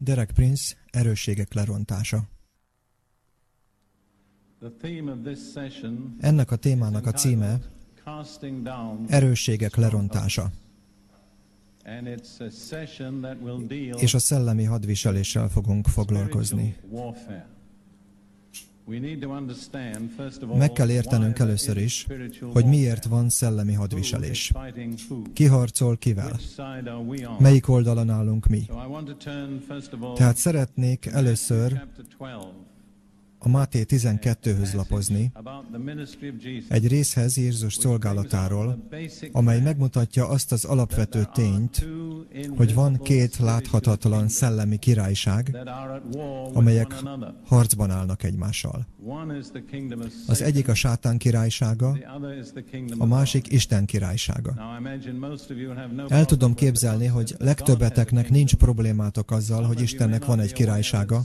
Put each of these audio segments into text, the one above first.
Derek Prince erősségek lerontása. Ennek a témának a címe Erősségek lerontása. És a szellemi hadviseléssel fogunk foglalkozni. Meg kell értenünk először is, hogy miért van szellemi hadviselés. Ki harcol kivel? Melyik oldalon állunk mi? Tehát szeretnék először a Máté 12-höz lapozni, egy részhez Jézus szolgálatáról, amely megmutatja azt az alapvető tényt, hogy van két láthatatlan szellemi királyság, amelyek harcban állnak egymással. Az egyik a sátán királysága, a másik Isten királysága. El tudom képzelni, hogy legtöbbeteknek nincs problémátok azzal, hogy Istennek van egy királysága,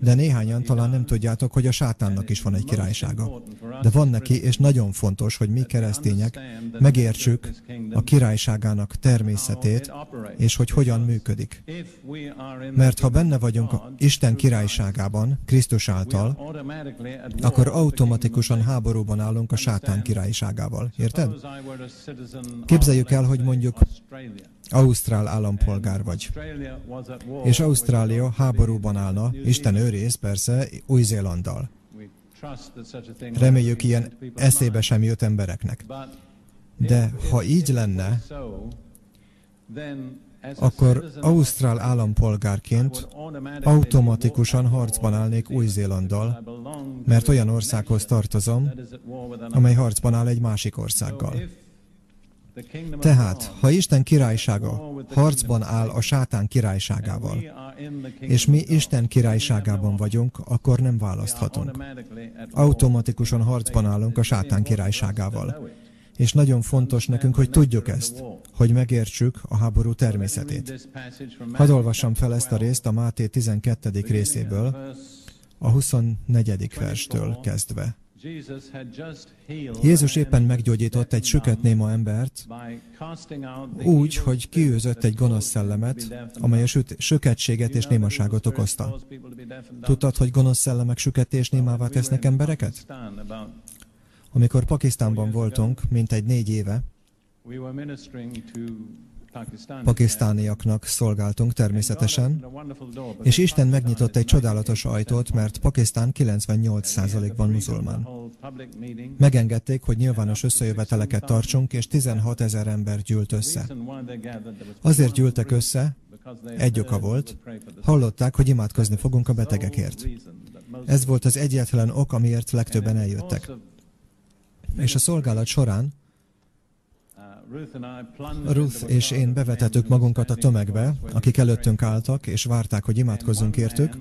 de néhányan talán nem tudjátok, hogy a sátánnak is van egy királysága. De van neki, és nagyon fontos, hogy mi keresztények megértsük a királyságának természetét, és hogy hogyan működik. Mert ha benne vagyunk Isten királyságában, Krisztus által, akkor automatikusan háborúban állunk a sátán királyságával. Érted? Képzeljük el, hogy mondjuk Ausztrál állampolgár vagy. És Ausztrália háborúban állna, Isten őrész persze, Új-Zélanddal. Reméljük, ilyen eszébe sem jött embereknek. De ha így lenne, akkor Ausztrál állampolgárként automatikusan harcban állnék Új-Zélanddal, mert olyan országhoz tartozom, amely harcban áll egy másik országgal. Tehát, ha Isten királysága harcban áll a sátán királyságával, és mi Isten királyságában vagyunk, akkor nem választhatunk. Automatikusan harcban állunk a sátán királyságával. És nagyon fontos nekünk, hogy tudjuk ezt, hogy megértsük a háború természetét. Hadd olvassam fel ezt a részt a Máté 12. részéből, a 24. verstől kezdve. Jézus éppen meggyógyított egy süket néma embert, úgy, hogy kiűzött egy gonosz szellemet, amely a süketséget és némaságot okozta. Tudtad, hogy gonosz szellemek süket és némává tesznek embereket? Amikor Pakisztánban voltunk, mint egy négy éve, pakisztániaknak szolgáltunk természetesen, és Isten megnyitott egy csodálatos ajtót, mert Pakisztán 98%-ban muzulmán. Megengedték, hogy nyilvános összejöveteleket tartsunk, és 16 ezer ember gyűlt össze. Azért gyűltek össze, egy oka volt, hallották, hogy imádkozni fogunk a betegekért. Ez volt az egyetlen ok, amiért legtöbben eljöttek. És a szolgálat során Ruth és én bevetettük magunkat a tömegbe, akik előttünk álltak, és várták, hogy imádkozzunk értük,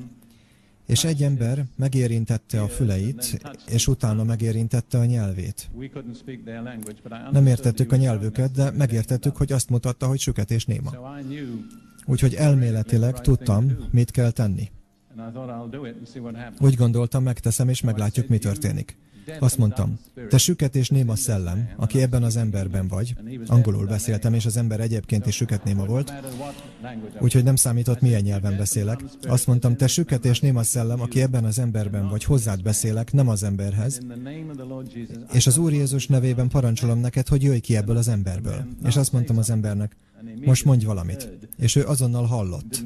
és egy ember megérintette a füleit, és utána megérintette a nyelvét. Nem értettük a nyelvüket, de megértettük, hogy azt mutatta, hogy süket és néma. Úgyhogy elméletileg tudtam, mit kell tenni. Úgy gondoltam, megteszem, és meglátjuk, mi történik. Azt mondtam, te süket és néma szellem, aki ebben az emberben vagy. Angolul beszéltem, és az ember egyébként is süket néma volt, úgyhogy nem számított, milyen nyelven beszélek. Azt mondtam, te süket és néma szellem, aki ebben az emberben vagy, hozzád beszélek, nem az emberhez. És az Úr Jézus nevében parancsolom neked, hogy jöjj ki ebből az emberből. És azt mondtam az embernek, most mondj valamit. És ő azonnal hallott.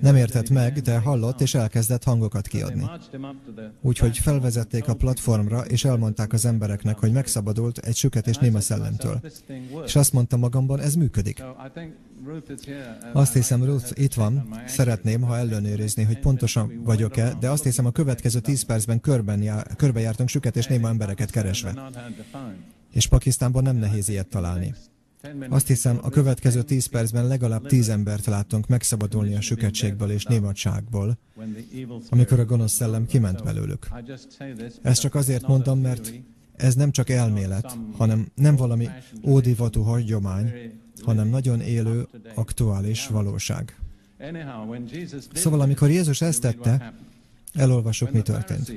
Nem értett meg, de hallott, és elkezdett hangokat kiadni. Úgyhogy felvezették a platformra, és elmondták az embereknek, hogy megszabadult egy süket és néma szellemtől. És azt mondtam magamban, ez működik. Azt hiszem, Ruth itt van. Szeretném, ha ellenőrizni, hogy pontosan vagyok-e, de azt hiszem, a következő tíz percben körben jár, körbejártunk süket és néma embereket keresve. És Pakisztánban nem nehéz ilyet találni. Azt hiszem, a következő tíz percben legalább tíz embert láttunk megszabadulni a süketségből és nématságból, amikor a gonosz szellem kiment belőlük. Ezt csak azért mondom, mert ez nem csak elmélet, hanem nem valami ódivatú hagyomány, hanem nagyon élő, aktuális valóság. Szóval, amikor Jézus ezt tette, Elolvasok, mi történt.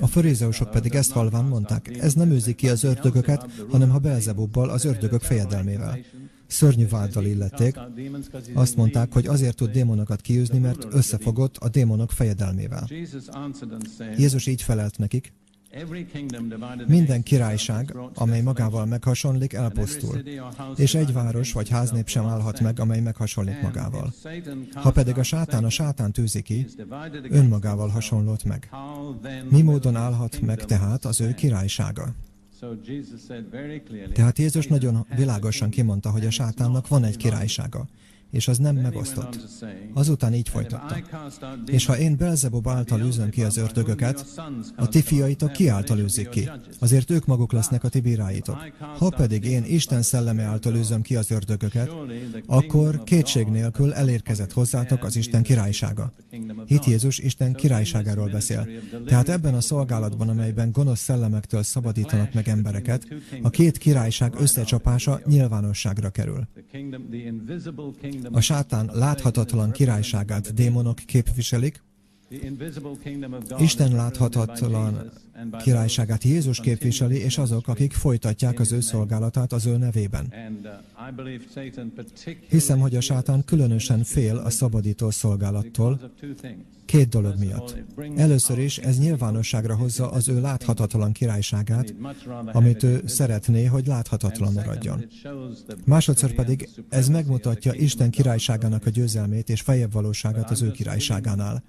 A farizeusok pedig ezt halván mondták, ez nem őzi ki az ördögöket, hanem ha Belzebubbal, az ördögök fejedelmével. szörnyű váddal illették. Azt mondták, hogy azért tud démonokat kiűzni, mert összefogott a démonok fejedelmével. Jézus így felelt nekik, minden királyság, amely magával meghasonlik, elpusztul, és egy város vagy háznép sem állhat meg, amely meghasonlik magával. Ha pedig a sátán a sátán tűzi ki, önmagával hasonlott meg. Mi módon állhat meg tehát az ő királysága? Tehát Jézus nagyon világosan kimondta, hogy a sátánnak van egy királysága és az nem megosztott. Azután így folytatta. És ha én Belzebub által űzöm ki az ördögöket, a ti fiaitok ki által űzik ki? Azért ők maguk lesznek a ti bíráitok. Ha pedig én Isten szelleme által űzöm ki az ördögöket, akkor kétség nélkül elérkezett hozzátok az Isten királysága. Itt Jézus Isten királyságáról beszél. Tehát ebben a szolgálatban, amelyben gonosz szellemektől szabadítanak meg embereket, a két királyság összecsapása nyilvánosságra kerül. A sátán láthatatlan királyságát démonok képviselik, Isten láthatatlan királyságát Jézus képviseli, és azok, akik folytatják az ő szolgálatát az ő nevében. Hiszem, hogy a sátán különösen fél a szabadító szolgálattól, két dolog miatt. Először is ez nyilvánosságra hozza az ő láthatatlan királyságát, amit ő szeretné, hogy láthatatlan maradjon. Másodszor pedig ez megmutatja Isten királyságának a győzelmét és fejebb valóságát az ő királyságánál.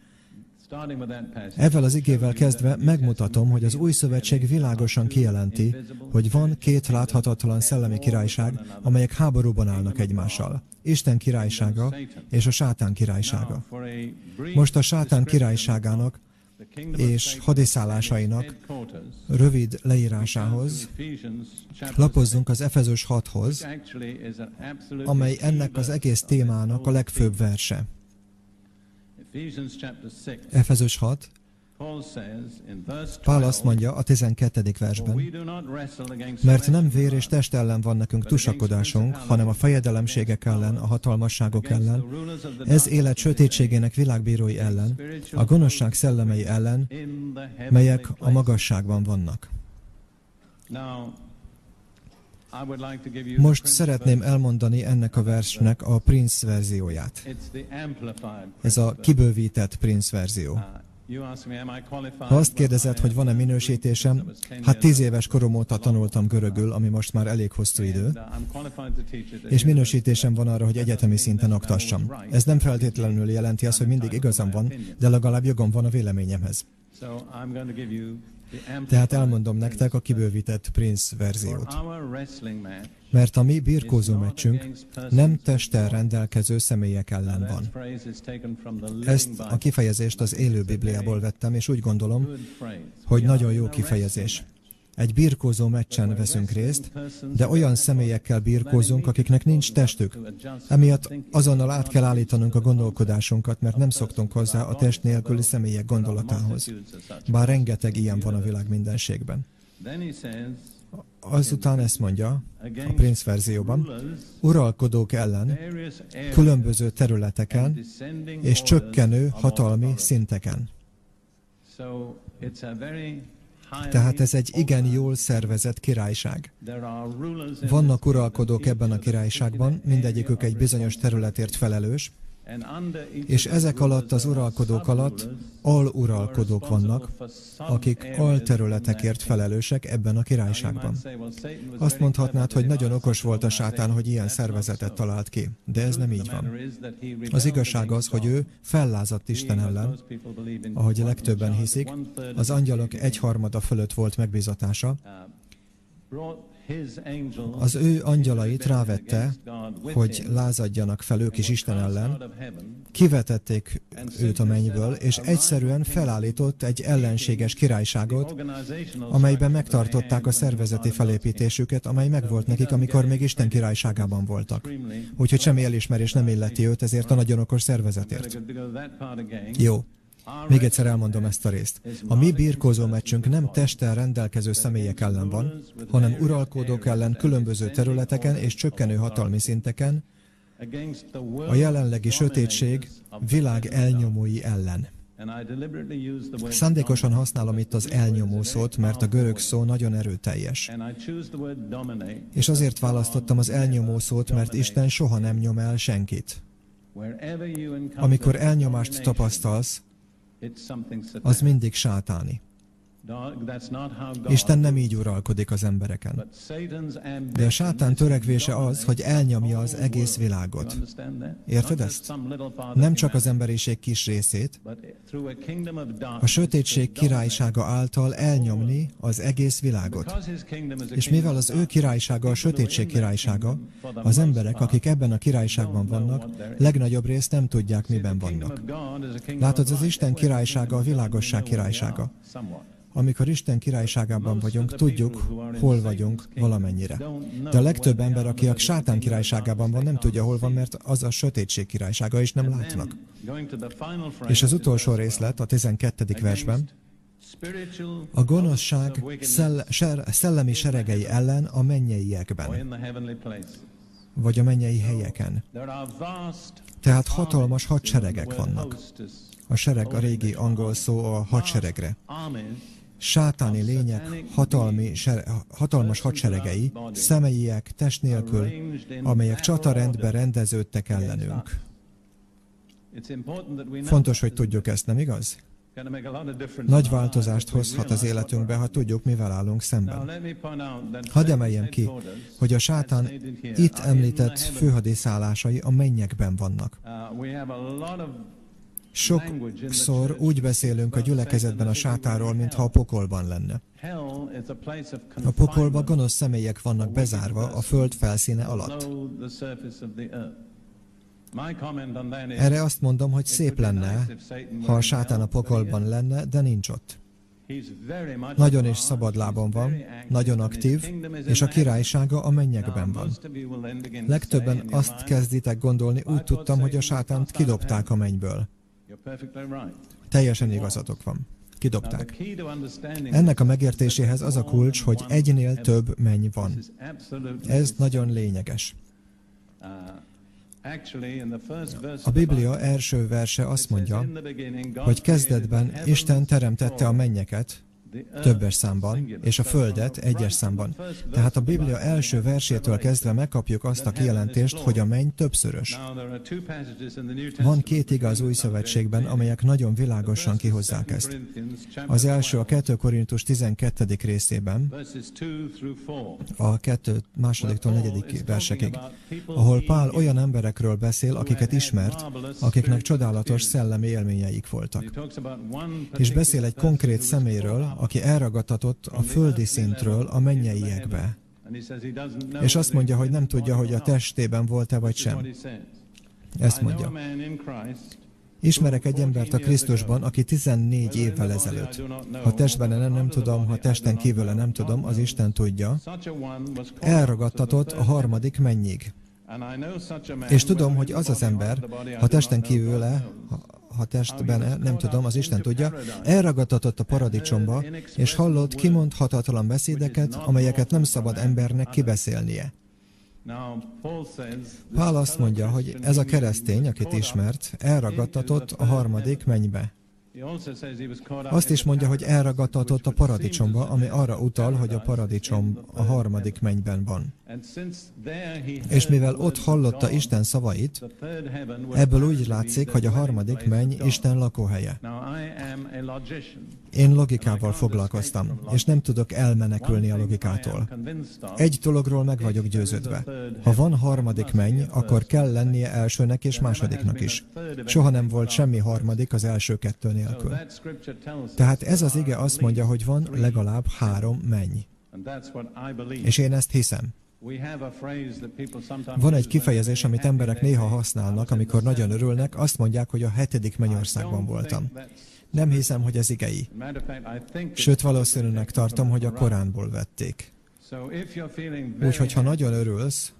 Ezzel az igével kezdve megmutatom, hogy az új szövetség világosan kijelenti, hogy van két láthatatlan szellemi királyság, amelyek háborúban állnak egymással. Isten királysága és a sátán királysága. Most a sátán királyságának és hadiszállásainak rövid leírásához lapozzunk az Efezus 6-hoz, amely ennek az egész témának a legfőbb verse. Efezus 6, Pál azt mondja a 12. versben, mert nem vér és test ellen van nekünk tusakodásunk, hanem a fejedelemségek ellen, a hatalmasságok ellen, ez élet sötétségének világbírói ellen, a gonoszság szellemei ellen, melyek a magasságban vannak. Most szeretném elmondani ennek a versnek a Prince verzióját. Ez a kibővített Prince verzió. Ha azt kérdezed, hogy van-e minősítésem, hát tíz éves korom óta tanultam görögül, ami most már elég hosszú idő, és minősítésem van arra, hogy egyetemi szinten oktassam. Ez nem feltétlenül jelenti azt, hogy mindig igazam van, de legalább jogom van a véleményemhez. Tehát elmondom nektek a kibővített Prince verziót. Mert a mi birkózó meccsünk nem testtel rendelkező személyek ellen van. Ezt a kifejezést az élő Bibliából vettem, és úgy gondolom, hogy nagyon jó kifejezés. Egy birkózó meccsen veszünk részt, de olyan személyekkel birkózunk, akiknek nincs testük. Emiatt azonnal át kell állítanunk a gondolkodásunkat, mert nem szoktunk hozzá a test nélküli személyek gondolatához. Bár rengeteg ilyen van a világ mindenségben. Azután ezt mondja a Prince verzióban, uralkodók ellen, különböző területeken és csökkenő hatalmi szinteken. Tehát ez egy igen jól szervezett királyság. Vannak uralkodók ebben a királyságban, mindegyikük egy bizonyos területért felelős, és ezek alatt az uralkodók alatt aluralkodók vannak, akik alterületekért felelősek ebben a királyságban. Azt mondhatnád, hogy nagyon okos volt a sátán, hogy ilyen szervezetet talált ki, de ez nem így van. Az igazság az, hogy ő fellázadt Isten ellen, ahogy legtöbben hiszik, az angyalok egyharmada fölött volt megbizatása, az ő angyalait rávette, hogy lázadjanak fel ők is Isten ellen, kivetették őt a mennyből, és egyszerűen felállított egy ellenséges királyságot, amelyben megtartották a szervezeti felépítésüket, amely megvolt nekik, amikor még Isten királyságában voltak. Úgyhogy semmi elismerés nem illeti őt ezért a nagyon okos szervezetért. Jó. Még egyszer elmondom ezt a részt. A mi birkózó meccsünk nem testtel rendelkező személyek ellen van, hanem uralkodók ellen különböző területeken és csökkenő hatalmi szinteken, a jelenlegi sötétség világ elnyomói ellen. Szándékosan használom itt az elnyomó szót, mert a görög szó nagyon erőteljes. És azért választottam az elnyomó szót, mert Isten soha nem nyom el senkit. Amikor elnyomást tapasztalsz, az mindig sátáni. Isten nem így uralkodik az embereken. De a sátán törekvése az, hogy elnyomja az egész világot. Érted ezt? Nem csak az emberiség kis részét, a sötétség királysága által elnyomni az egész világot. És mivel az ő királysága a sötétség királysága, az emberek, akik ebben a királyságban vannak, legnagyobb részt nem tudják, miben vannak. Látod, az Isten királysága a világosság királysága. Amikor Isten királyságában vagyunk, tudjuk, hol vagyunk valamennyire. De a legtöbb ember, aki a sátán királyságában van, nem tudja, hol van, mert az a sötétség királysága, és nem látnak. És az utolsó részlet, a 12. versben, a gonoszság szell szellemi seregei ellen a mennyeiekben, vagy a mennyei helyeken. Tehát hatalmas hadseregek vannak. A sereg a régi angol szó a hadseregre sátáni lények hatalmi, hatalmas hadseregei, személyiek, test nélkül, amelyek csatarendbe rendeződtek ellenünk. Fontos, hogy tudjuk ezt, nem igaz? Nagy változást hozhat az életünkbe, ha tudjuk, mivel állunk szemben. Hadd emeljem ki, hogy a sátán itt említett főhadiszállásai a mennyekben vannak. Sokszor úgy beszélünk a gyülekezetben a sátáról, mintha a pokolban lenne. A pokolban gonosz személyek vannak bezárva a föld felszíne alatt. Erre azt mondom, hogy szép lenne, ha a sátán a pokolban lenne, de nincs ott. Nagyon is szabadlábon van, nagyon aktív, és a királysága a mennyekben van. Legtöbben azt kezditek gondolni, úgy tudtam, hogy a sátánt kidobták a mennyből. Teljesen igazatok van. Kidobták. Ennek a megértéséhez az a kulcs, hogy egynél több menny van. Ez nagyon lényeges. A Biblia első verse azt mondja, hogy kezdetben Isten teremtette a mennyeket, többes számban, és a Földet egyes számban. Tehát a Biblia első versétől kezdve megkapjuk azt a kijelentést, hogy a menny többszörös. Van két igaz új szövetségben, amelyek nagyon világosan kihozzák ezt. Az első a 2 Korintus 12. részében, a 2 másodiktól negyedik versekig, ahol Pál olyan emberekről beszél, akiket ismert, akiknek csodálatos szellemi élményeik voltak. És beszél egy konkrét szeméről, aki elragadtatott a földi szintről a mennyeiekbe. És azt mondja, hogy nem tudja, hogy a testében volt-e vagy sem. Ezt mondja. Ismerek egy embert a Krisztusban, aki 14 évvel ezelőtt. Ha testben nem, nem tudom, ha testen kívül nem tudom, az Isten tudja. Elragadtatott a harmadik mennyig. És tudom, hogy az az ember, ha testen kívül ha testben, nem tudom, az Isten tudja, elragadtatott a paradicsomba, és hallott kimondhatatlan beszédeket, amelyeket nem szabad embernek kibeszélnie. Pál azt mondja, hogy ez a keresztény, akit ismert, elragadtatott a harmadik mennybe. Azt is mondja, hogy elragadtatott a paradicsomba, ami arra utal, hogy a paradicsom a harmadik mennyben van. És mivel ott hallotta Isten szavait, ebből úgy látszik, hogy a harmadik menny Isten lakóhelye. Én logikával foglalkoztam, és nem tudok elmenekülni a logikától. Egy dologról meg vagyok győződve. Ha van harmadik menny, akkor kell lennie elsőnek és másodiknak is. Soha nem volt semmi harmadik az első kettő nélkül. Tehát ez az ige azt mondja, hogy van legalább három menny. És én ezt hiszem. Van egy kifejezés, amit emberek néha használnak, amikor nagyon örülnek, azt mondják, hogy a hetedik mennyországban voltam. Nem hiszem, hogy ez igei. Sőt, valószínűnek tartom, hogy a Koránból vették. Úgyhogy, ha nagyon örülsz,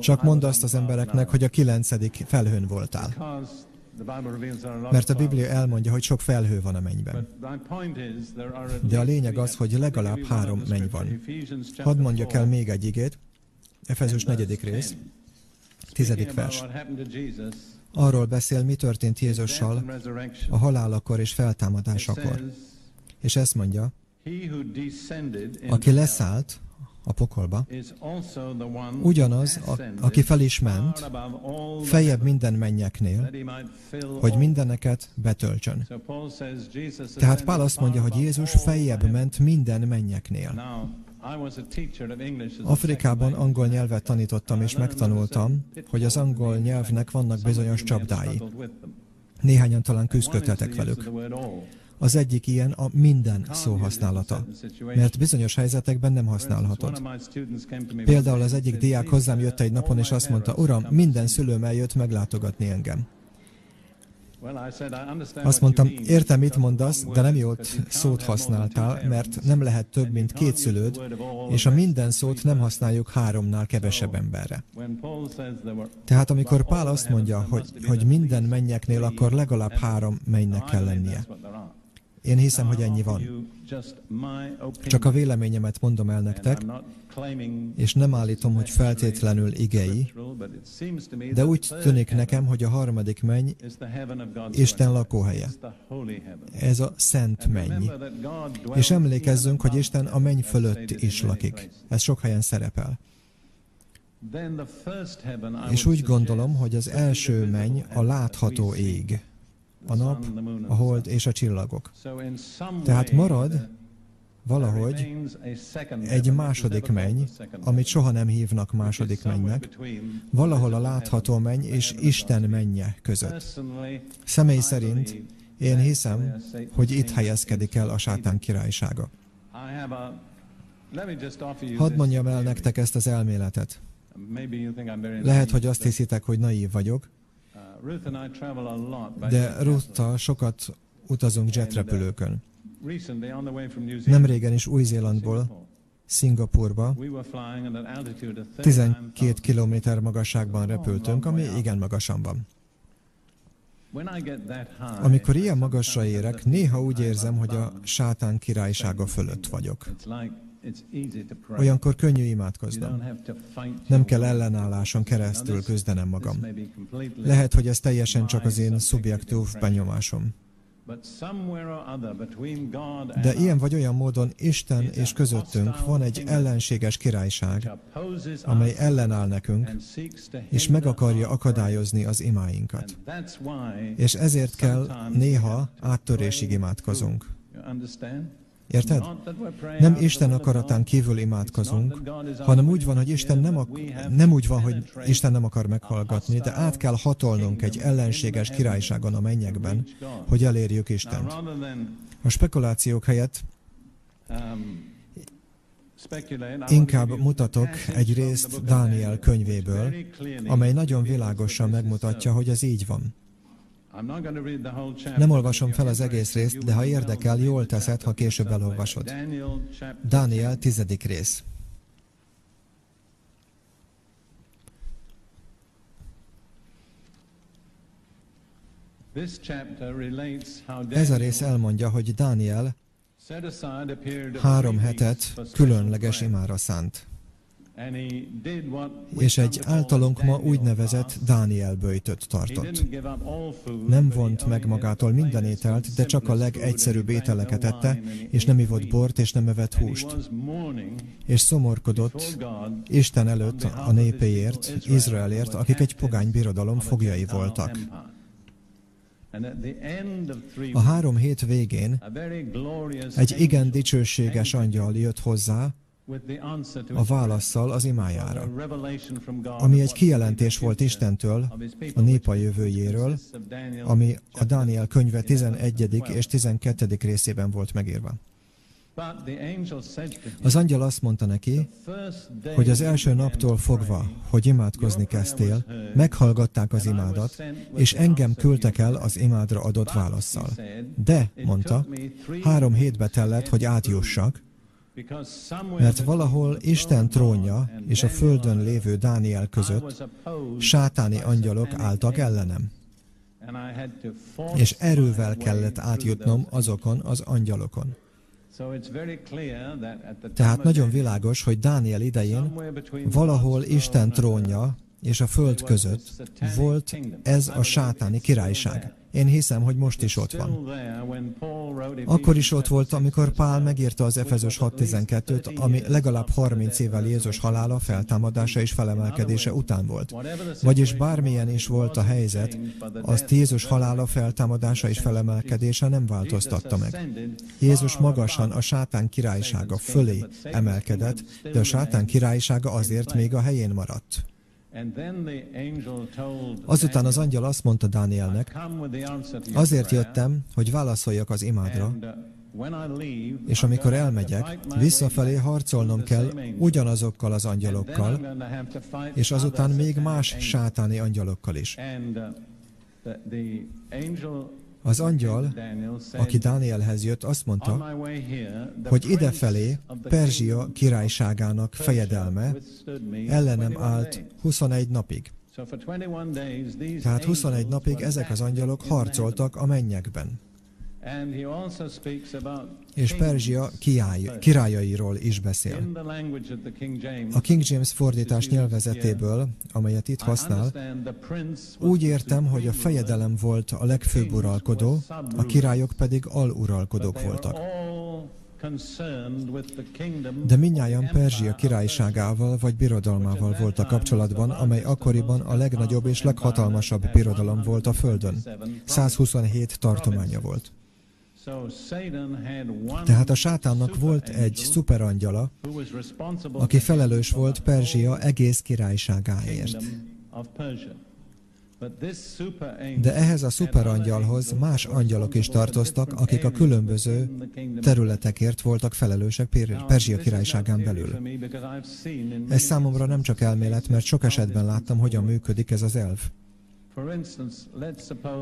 csak mondd azt az embereknek, hogy a kilencedik felhőn voltál. Mert a Biblia elmondja, hogy sok felhő van a mennyben. De a lényeg az, hogy legalább három menny van. Hadd mondjak el még egy igét, Efezus negyedik rész, tizedik vers. Arról beszél, mi történt Jézussal a halálakor és feltámadásakor. És ezt mondja, aki leszállt a pokolba, ugyanaz, a, aki fel is ment, feljebb minden mennyeknél, hogy mindeneket betöltsön. Tehát Pál azt mondja, hogy Jézus feljebb ment minden mennyeknél. Afrikában angol nyelvet tanítottam és megtanultam, hogy az angol nyelvnek vannak bizonyos csapdái. Néhányan talán küzdködtetek velük. Az egyik ilyen a minden szó használata, mert bizonyos helyzetekben nem használhatod. Például az egyik diák hozzám jött egy napon, és azt mondta, Uram, minden szülőm eljött meglátogatni engem. Azt mondtam, értem, mit mondasz, de nem jót szót használtál, mert nem lehet több, mint két szülőd, és a minden szót nem használjuk háromnál kevesebb emberre. Tehát amikor Pál azt mondja, hogy, hogy minden mennyeknél, akkor legalább három mennynek kell lennie. Én hiszem, hogy ennyi van. Csak a véleményemet mondom el nektek, és nem állítom, hogy feltétlenül igei, de úgy tűnik nekem, hogy a harmadik menny Isten lakóhelye. Ez a szent menny. És emlékezzünk, hogy Isten a menny fölött is lakik. Ez sok helyen szerepel. És úgy gondolom, hogy az első menny a látható ég a nap, a hold és a csillagok. Tehát marad valahogy egy második menny, amit soha nem hívnak második mennynek, valahol a látható menny és Isten menje között. Személy szerint én hiszem, hogy itt helyezkedik el a sátán királysága. Hadd mondjam el nektek ezt az elméletet. Lehet, hogy azt hiszitek, hogy naív vagyok, de Ruthtal sokat utazunk jetrepülőkön. Nem is Új-Zélandból Szingapurba 12 kilométer magasságban repültünk, ami igen magasan van. Amikor ilyen magasra érek, néha úgy érzem, hogy a sátán királysága fölött vagyok. Olyankor könnyű imádkoznom. Nem kell ellenálláson keresztül küzdenem magam. Lehet, hogy ez teljesen csak az én szubjektív benyomásom. De ilyen vagy olyan módon Isten és közöttünk van egy ellenséges királyság, amely ellenáll nekünk, és meg akarja akadályozni az imáinkat. És ezért kell néha áttörésig imádkozunk. Érted? Nem Isten akaratán kívül imádkozunk, hanem úgy van, hogy Isten nem, ak- nem úgy van, hogy Isten nem akar meghallgatni, de át kell hatolnunk egy ellenséges királyságon a mennyekben, hogy elérjük Istent. A spekulációk helyett Inkább mutatok egy részt Dániel könyvéből, amely nagyon világosan megmutatja, hogy ez így van. Nem olvasom fel az egész részt, de ha érdekel, jól teszed, ha később elolvasod. Dániel tizedik rész. Ez a rész elmondja, hogy Dániel három hetet különleges imára szánt és egy általunk ma úgynevezett Dániel bőjtöt tartott. Nem vont meg magától minden ételt, de csak a legegyszerűbb ételeket ette, és nem ivott bort, és nem evett húst. És szomorkodott Isten előtt a népéért, Izraelért, akik egy pogány birodalom fogjai voltak. A három hét végén egy igen dicsőséges angyal jött hozzá, a válaszsal az imájára, ami egy kijelentés volt Istentől a népa jövőjéről, ami a Dániel könyve 11. és 12. részében volt megírva. Az angyal azt mondta neki, hogy az első naptól fogva, hogy imádkozni kezdtél, meghallgatták az imádat, és engem küldtek el az imádra adott válaszsal. De, mondta, három hétbe tellett, hogy átjussak, mert valahol Isten trónja és a földön lévő Dániel között sátáni angyalok álltak ellenem. És erővel kellett átjutnom azokon az angyalokon. Tehát nagyon világos, hogy Dániel idején valahol Isten trónja és a föld között volt ez a sátáni királyság. Én hiszem, hogy most is ott van. Akkor is ott volt, amikor Pál megírta az Efezus 6.12-t, ami legalább 30 évvel Jézus halála, feltámadása és felemelkedése után volt. Vagyis bármilyen is volt a helyzet, azt Jézus halála, feltámadása és felemelkedése nem változtatta meg. Jézus magasan a sátán királysága fölé emelkedett, de a sátán királysága azért még a helyén maradt. Azután az angyal azt mondta Dánielnek, azért jöttem, hogy válaszoljak az imádra, uh, és amikor elmegyek, visszafelé harcolnom kell ugyanazokkal az angyalokkal, és azután még más sátáni angyalokkal is. Az angyal, aki Dánielhez jött, azt mondta, hogy idefelé Perzsia királyságának fejedelme ellenem állt 21 napig. Tehát 21 napig ezek az angyalok harcoltak a mennyekben. És Perzsia kiály, királyairól is beszél. A King James fordítás nyelvezetéből, amelyet itt használ, úgy értem, hogy a fejedelem volt a legfőbb uralkodó, a királyok pedig aluralkodók voltak. De minnyáján Perzsia királyságával vagy birodalmával volt a kapcsolatban, amely akkoriban a legnagyobb és leghatalmasabb birodalom volt a Földön. 127 tartománya volt. Tehát a sátánnak volt egy szuperangyala, aki felelős volt Perzsia egész királyságáért. De ehhez a szuperangyalhoz más angyalok is tartoztak, akik a különböző területekért voltak felelősek Perzsia királyságán belül. Ez számomra nem csak elmélet, mert sok esetben láttam, hogyan működik ez az elv.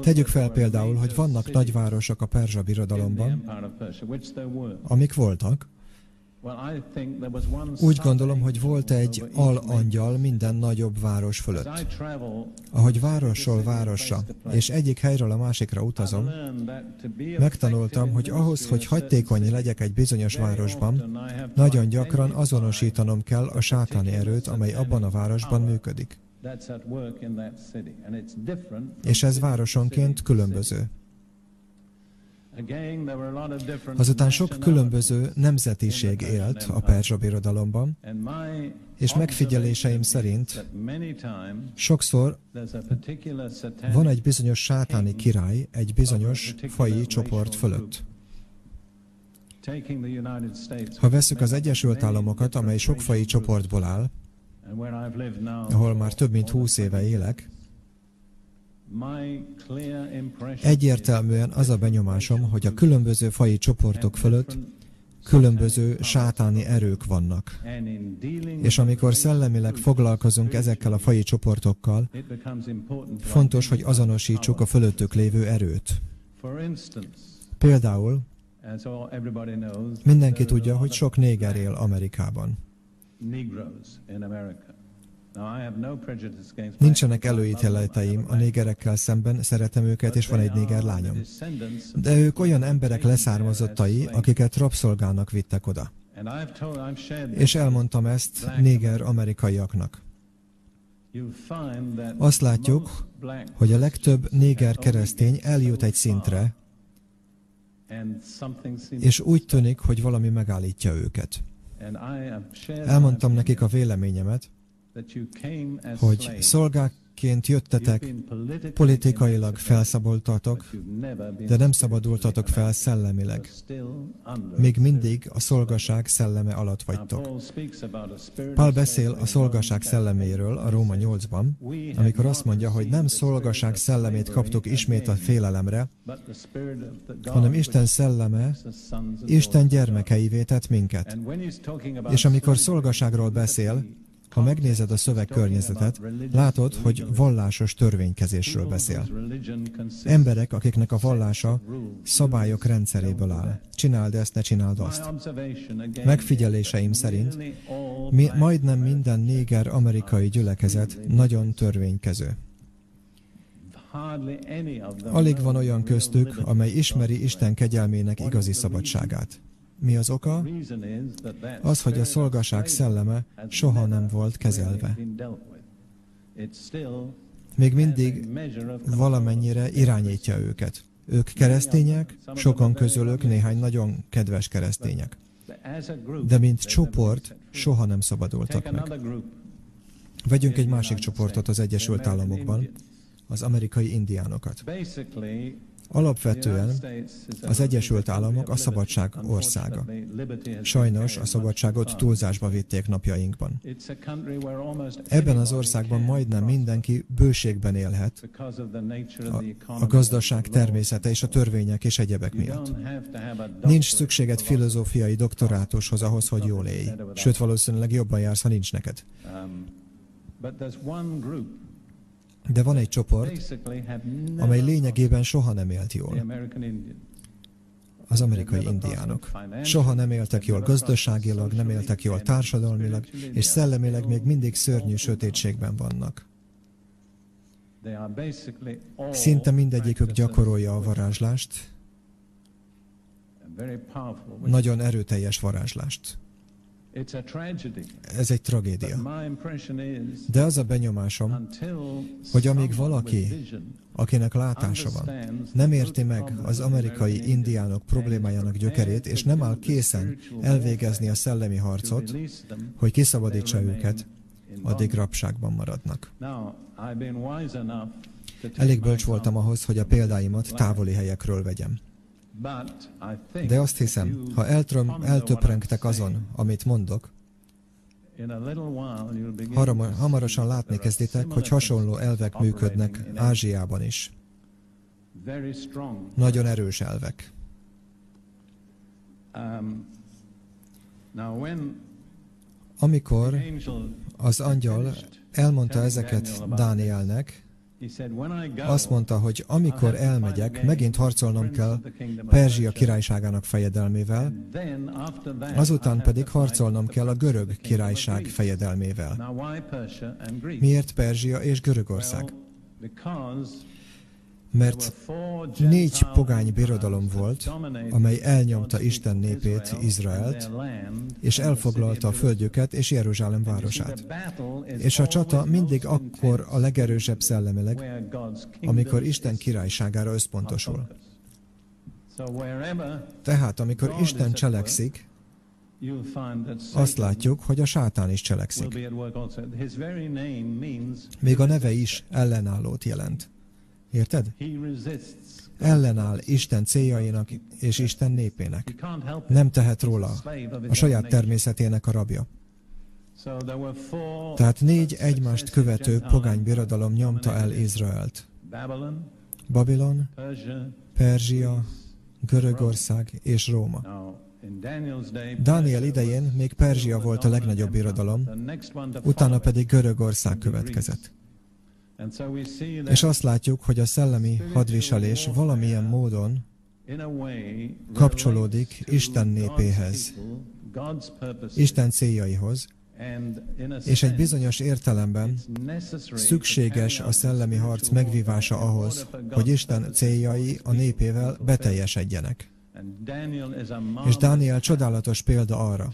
Tegyük fel például, hogy vannak nagyvárosok a Perzsa birodalomban, amik voltak. Úgy gondolom, hogy volt egy alangyal minden nagyobb város fölött. Ahogy városról városra és egyik helyről a másikra utazom, megtanultam, hogy ahhoz, hogy hagytékony legyek egy bizonyos városban, nagyon gyakran azonosítanom kell a sátáni erőt, amely abban a városban működik. És ez városonként különböző. Azután sok különböző nemzetiség élt a Perzsa birodalomban, és megfigyeléseim szerint sokszor van egy bizonyos sátáni király egy bizonyos faji csoport fölött. Ha veszük az Egyesült Államokat, amely sok faji csoportból áll, ahol már több mint húsz éve élek, egyértelműen az a benyomásom, hogy a különböző faji csoportok fölött különböző sátáni erők vannak. És amikor szellemileg foglalkozunk ezekkel a faji csoportokkal, fontos, hogy azonosítsuk a fölöttük lévő erőt. Például mindenki tudja, hogy sok néger él Amerikában. Nincsenek előítéleteim a négerekkel szemben, szeretem őket, és van egy néger lányom. De ők olyan emberek leszármazottai, akiket rabszolgának vittek oda. És elmondtam ezt néger amerikaiaknak. Azt látjuk, hogy a legtöbb néger keresztény eljut egy szintre, és úgy tűnik, hogy valami megállítja őket. Elmondtam nekik a véleményemet, hogy szolgákként jöttetek, politikailag felszaboltatok, de nem szabadultatok fel szellemileg. Még mindig a szolgaság szelleme alatt vagytok. Pál beszél a szolgaság szelleméről a Róma 8-ban, amikor azt mondja, hogy nem szolgaság szellemét kaptuk ismét a félelemre, hanem Isten szelleme Isten gyermekeivé tett minket. És amikor szolgaságról beszél, ha megnézed a szövegkörnyezetet, látod, hogy vallásos törvénykezésről beszél. Emberek, akiknek a vallása szabályok rendszeréből áll. Csináld ezt, ne csináld azt. Megfigyeléseim szerint mi, majdnem minden néger amerikai gyülekezet nagyon törvénykező. Alig van olyan köztük, amely ismeri Isten kegyelmének igazi szabadságát. Mi az oka? Az, hogy a szolgaság szelleme soha nem volt kezelve. még mindig valamennyire irányítja őket. Ők keresztények, sokan közülük néhány nagyon kedves keresztények. De mint csoport soha nem szabadultak meg. Vegyünk egy másik csoportot az Egyesült Államokban, az amerikai indiánokat. Alapvetően az Egyesült Államok a szabadság országa. Sajnos a szabadságot túlzásba vitték napjainkban. Ebben az országban majdnem mindenki bőségben élhet a, gazdaság természete és a törvények és egyebek miatt. Nincs szükséged filozófiai doktorátushoz ahhoz, hogy jól élj. Sőt, valószínűleg jobban jársz, ha nincs neked. De van egy csoport, amely lényegében soha nem élt jól. Az amerikai indiánok. Soha nem éltek jól gazdaságilag, nem éltek jól társadalmilag, és szellemileg még mindig szörnyű sötétségben vannak. Szinte mindegyikük gyakorolja a varázslást, nagyon erőteljes varázslást. Ez egy tragédia. De az a benyomásom, hogy amíg valaki, akinek látása van, nem érti meg az amerikai indiánok problémájának gyökerét, és nem áll készen elvégezni a szellemi harcot, hogy kiszabadítsa őket, addig rabságban maradnak. Elég bölcs voltam ahhoz, hogy a példáimat távoli helyekről vegyem. De azt hiszem, ha eltröm, eltöprengtek azon, amit mondok, hamarosan látni kezditek, hogy hasonló elvek működnek Ázsiában is. Nagyon erős elvek. Um, Amikor az angyal elmondta ezeket Dánielnek, azt mondta, hogy amikor elmegyek, megint harcolnom kell Perzsia királyságának fejedelmével, azután pedig harcolnom kell a görög királyság fejedelmével. Miért Perzsia és Görögország? Mert négy pogány birodalom volt, amely elnyomta Isten népét, Izraelt, és elfoglalta a földjüket és Jeruzsálem városát. És a csata mindig akkor a legerősebb szellemileg, amikor Isten királyságára összpontosul. Tehát, amikor Isten cselekszik, azt látjuk, hogy a sátán is cselekszik. Még a neve is ellenállót jelent. Érted? Ellenáll Isten céljainak és Isten népének. Nem tehet róla a saját természetének a rabja. Tehát négy egymást követő pogány birodalom nyomta el Izraelt. Babilon, Perzsia, Görögország és Róma. Dániel idején még Perzsia volt a legnagyobb birodalom, utána pedig Görögország következett. És azt látjuk, hogy a szellemi hadviselés valamilyen módon kapcsolódik Isten népéhez, Isten céljaihoz, és egy bizonyos értelemben szükséges a szellemi harc megvívása ahhoz, hogy Isten céljai a népével beteljesedjenek. És Dániel csodálatos példa arra,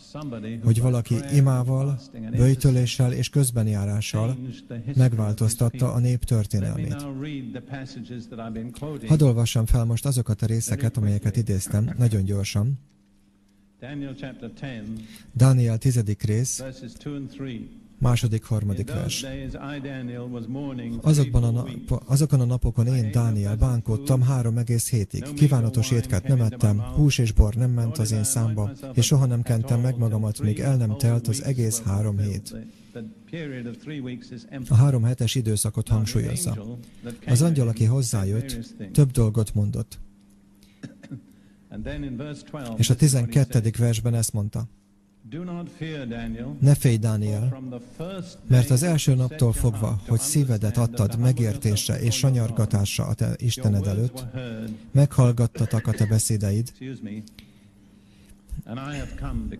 hogy valaki imával, bőjtöléssel és közbenjárással megváltoztatta a nép történelmét. Hadd olvassam fel most azokat a részeket, amelyeket idéztem, nagyon gyorsan. Dániel tizedik rész, Második, harmadik vers. Azokban a nap, azokon a napokon én, Dániel, bánkodtam három egész hétig. Kívánatos étket nem ettem, hús és bor nem ment az én számba, és soha nem kentem meg magamat, míg el nem telt az egész három hét. A három hetes időszakot hangsúlyozza. Az angyal, aki hozzájött, több dolgot mondott. És a tizenkettedik versben ezt mondta. Ne félj, Dániel, mert az első naptól fogva, hogy szívedet adtad megértésre és sanyargatásra a te Istened előtt, meghallgattatak a te beszédeid,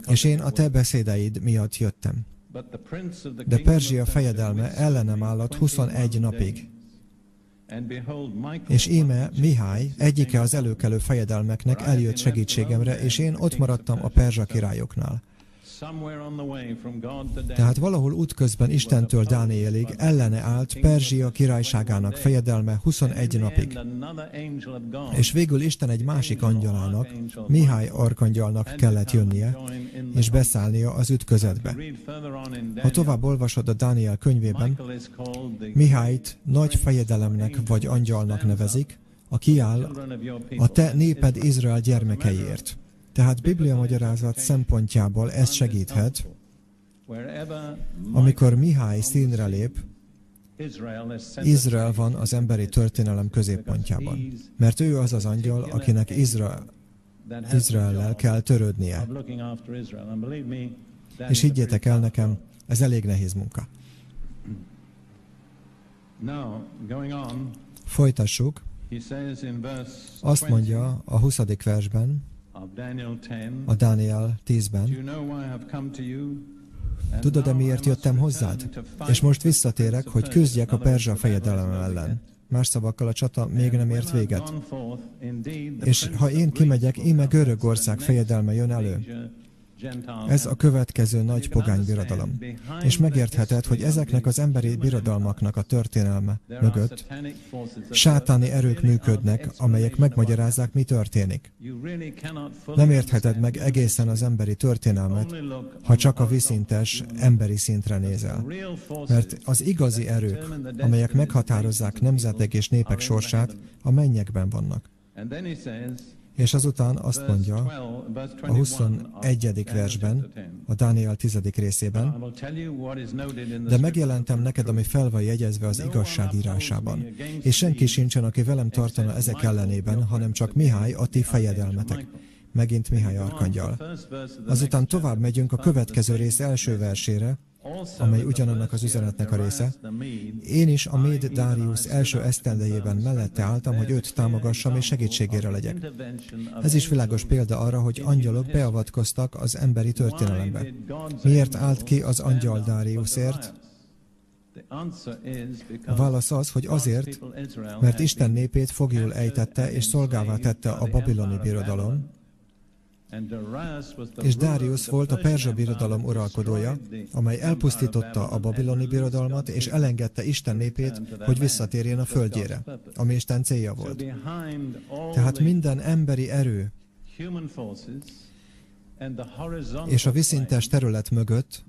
és én a te beszédeid miatt jöttem. De Perzsia fejedelme ellenem állat 21 napig. És íme Mihály, egyike az előkelő fejedelmeknek eljött segítségemre, és én ott maradtam a perzsa királyoknál. Tehát valahol útközben Istentől Dánielig ellene állt Perzsia királyságának fejedelme 21 napig. És végül Isten egy másik angyalának, Mihály arkangyalnak kellett jönnie, és beszállnia az ütközetbe. Ha tovább olvasod a Dániel könyvében, Mihályt nagy fejedelemnek vagy angyalnak nevezik, aki áll a te néped Izrael gyermekeiért. Tehát Biblia magyarázat szempontjából ez segíthet, amikor Mihály színre lép, Izrael van az emberi történelem középpontjában, mert ő az az angyal, akinek Izrael, Izraellel kell törődnie. És higgyétek el nekem, ez elég nehéz munka. Folytassuk. Azt mondja a 20. versben, a Dániel 10-ben, Tudod-e, miért jöttem hozzád? És most visszatérek, hogy küzdjek a perzsa fejedelem ellen. Más szavakkal a csata még nem ért véget. És ha én kimegyek, íme Görögország fejedelme jön elő. Ez a következő nagy pogány birodalom. És megértheted, hogy ezeknek az emberi birodalmaknak a történelme mögött sátáni erők működnek, amelyek megmagyarázzák, mi történik. Nem értheted meg egészen az emberi történelmet, ha csak a viszintes emberi szintre nézel. Mert az igazi erők, amelyek meghatározzák nemzetek és népek sorsát, a mennyekben vannak. És azután azt mondja a 21. versben, a Dániel 10. részében, de megjelentem neked, ami fel van jegyezve az igazság írásában, és senki sincsen, aki velem tartana ezek ellenében, hanem csak Mihály, a ti fejedelmetek. Megint Mihály Arkangyal. Azután tovább megyünk a következő rész első versére, amely ugyanannak az üzenetnek a része. Én is a Méd Darius első esztendejében mellette álltam, hogy őt támogassam és segítségére legyek. Ez is világos példa arra, hogy angyalok beavatkoztak az emberi történelembe. Miért állt ki az angyal Dariusért? A válasz az, hogy azért, mert Isten népét fogjul ejtette és szolgává tette a babiloni birodalom, és Darius volt a Perzsa birodalom uralkodója, amely elpusztította a babiloni birodalmat, és elengedte Isten népét, hogy visszatérjen a földjére, ami Isten célja volt. Tehát minden emberi erő, és a viszintes terület mögött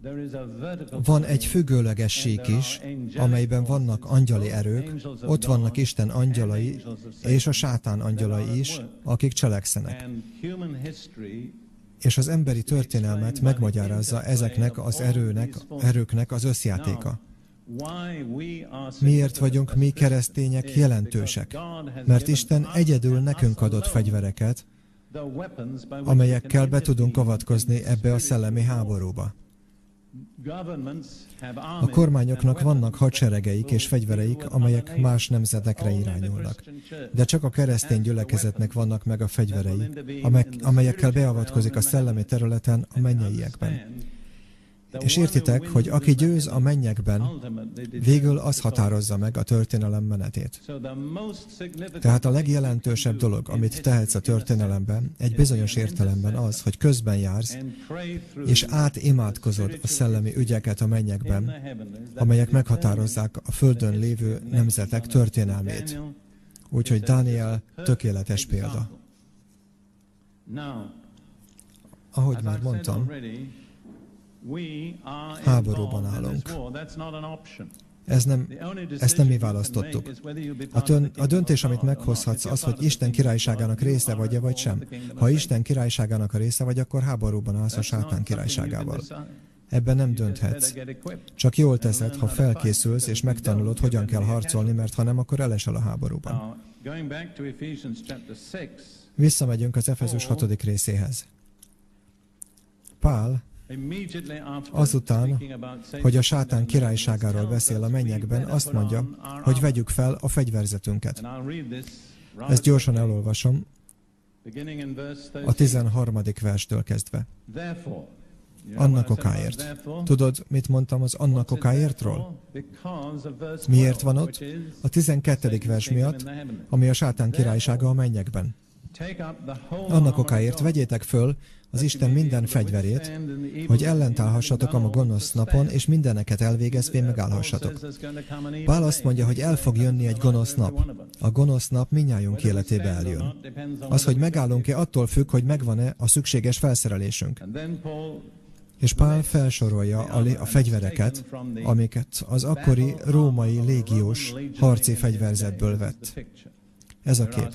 van egy függőleges sík is, amelyben vannak angyali erők, ott vannak Isten angyalai és a sátán angyalai is, akik cselekszenek. És az emberi történelmet megmagyarázza ezeknek az erőnek, erőknek az összjátéka. Miért vagyunk mi keresztények jelentősek? Mert Isten egyedül nekünk adott fegyvereket, amelyekkel be tudunk avatkozni ebbe a szellemi háborúba. A kormányoknak vannak hadseregeik és fegyvereik, amelyek más nemzetekre irányulnak. De csak a keresztény gyülekezetnek vannak meg a fegyverei, amelyekkel beavatkozik a szellemi területen a mennyeiekben. És értitek, hogy aki győz a mennyekben, végül az határozza meg a történelem menetét. Tehát a legjelentősebb dolog, amit tehetsz a történelemben, egy bizonyos értelemben az, hogy közben jársz, és átimádkozod a szellemi ügyeket a mennyekben, amelyek meghatározzák a földön lévő nemzetek történelmét. Úgyhogy Dániel tökéletes példa. Ahogy már mondtam, háborúban állunk. Ez nem, ezt nem mi választottuk. A, tön, a döntés, amit meghozhatsz, az, hogy Isten királyságának része vagy-e, vagy sem. Ha Isten királyságának a része vagy, akkor háborúban állsz a sátán királyságával. Ebben nem dönthetsz. Csak jól teszed, ha felkészülsz és megtanulod, hogyan kell harcolni, mert ha nem, akkor elesel a háborúban. Visszamegyünk az Efezus 6. részéhez. Pál Azután, hogy a sátán királyságáról beszél a mennyekben, azt mondja, hogy vegyük fel a fegyverzetünket. Ezt gyorsan elolvasom, a 13. verstől kezdve. Annak okáért. Tudod, mit mondtam az annak okáértról? Miért van ott? A 12. vers miatt, ami a sátán királysága a mennyekben. Annak okáért vegyétek föl az Isten minden fegyverét, hogy ellentállhassatok a gonosz napon, és mindeneket elvégezvén megállhassatok. Pál azt mondja, hogy el fog jönni egy gonosz nap. A gonosz nap minnyájunk életébe eljön. Az, hogy megállunk-e, attól függ, hogy megvan-e a szükséges felszerelésünk. És Pál felsorolja a, a fegyvereket, amiket az akkori római légiós harci fegyverzetből vett. Ez a kép.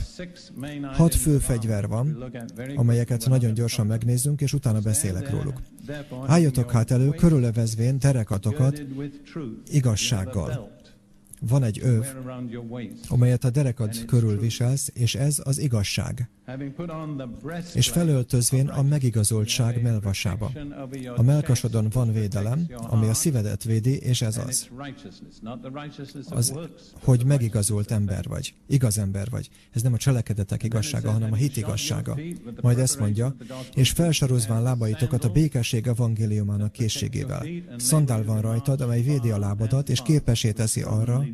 Hat fő fegyver van, amelyeket nagyon gyorsan megnézzünk, és utána beszélek róluk. Álljatok hát elő, körülövezvén terekatokat igazsággal. Van egy öv, amelyet a derekad körül viselsz, és ez az igazság. És felöltözvén a megigazoltság melvasába. A melkasodon van védelem, ami a szívedet védi, és ez az. Az, hogy megigazolt ember vagy, igaz ember vagy. Ez nem a cselekedetek igazsága, hanem a hit igazsága. Majd ezt mondja, és felsorozván lábaitokat a békesség evangéliumának készségével. Szandál van rajtad, amely védi a lábadat, és képesé teszi arra,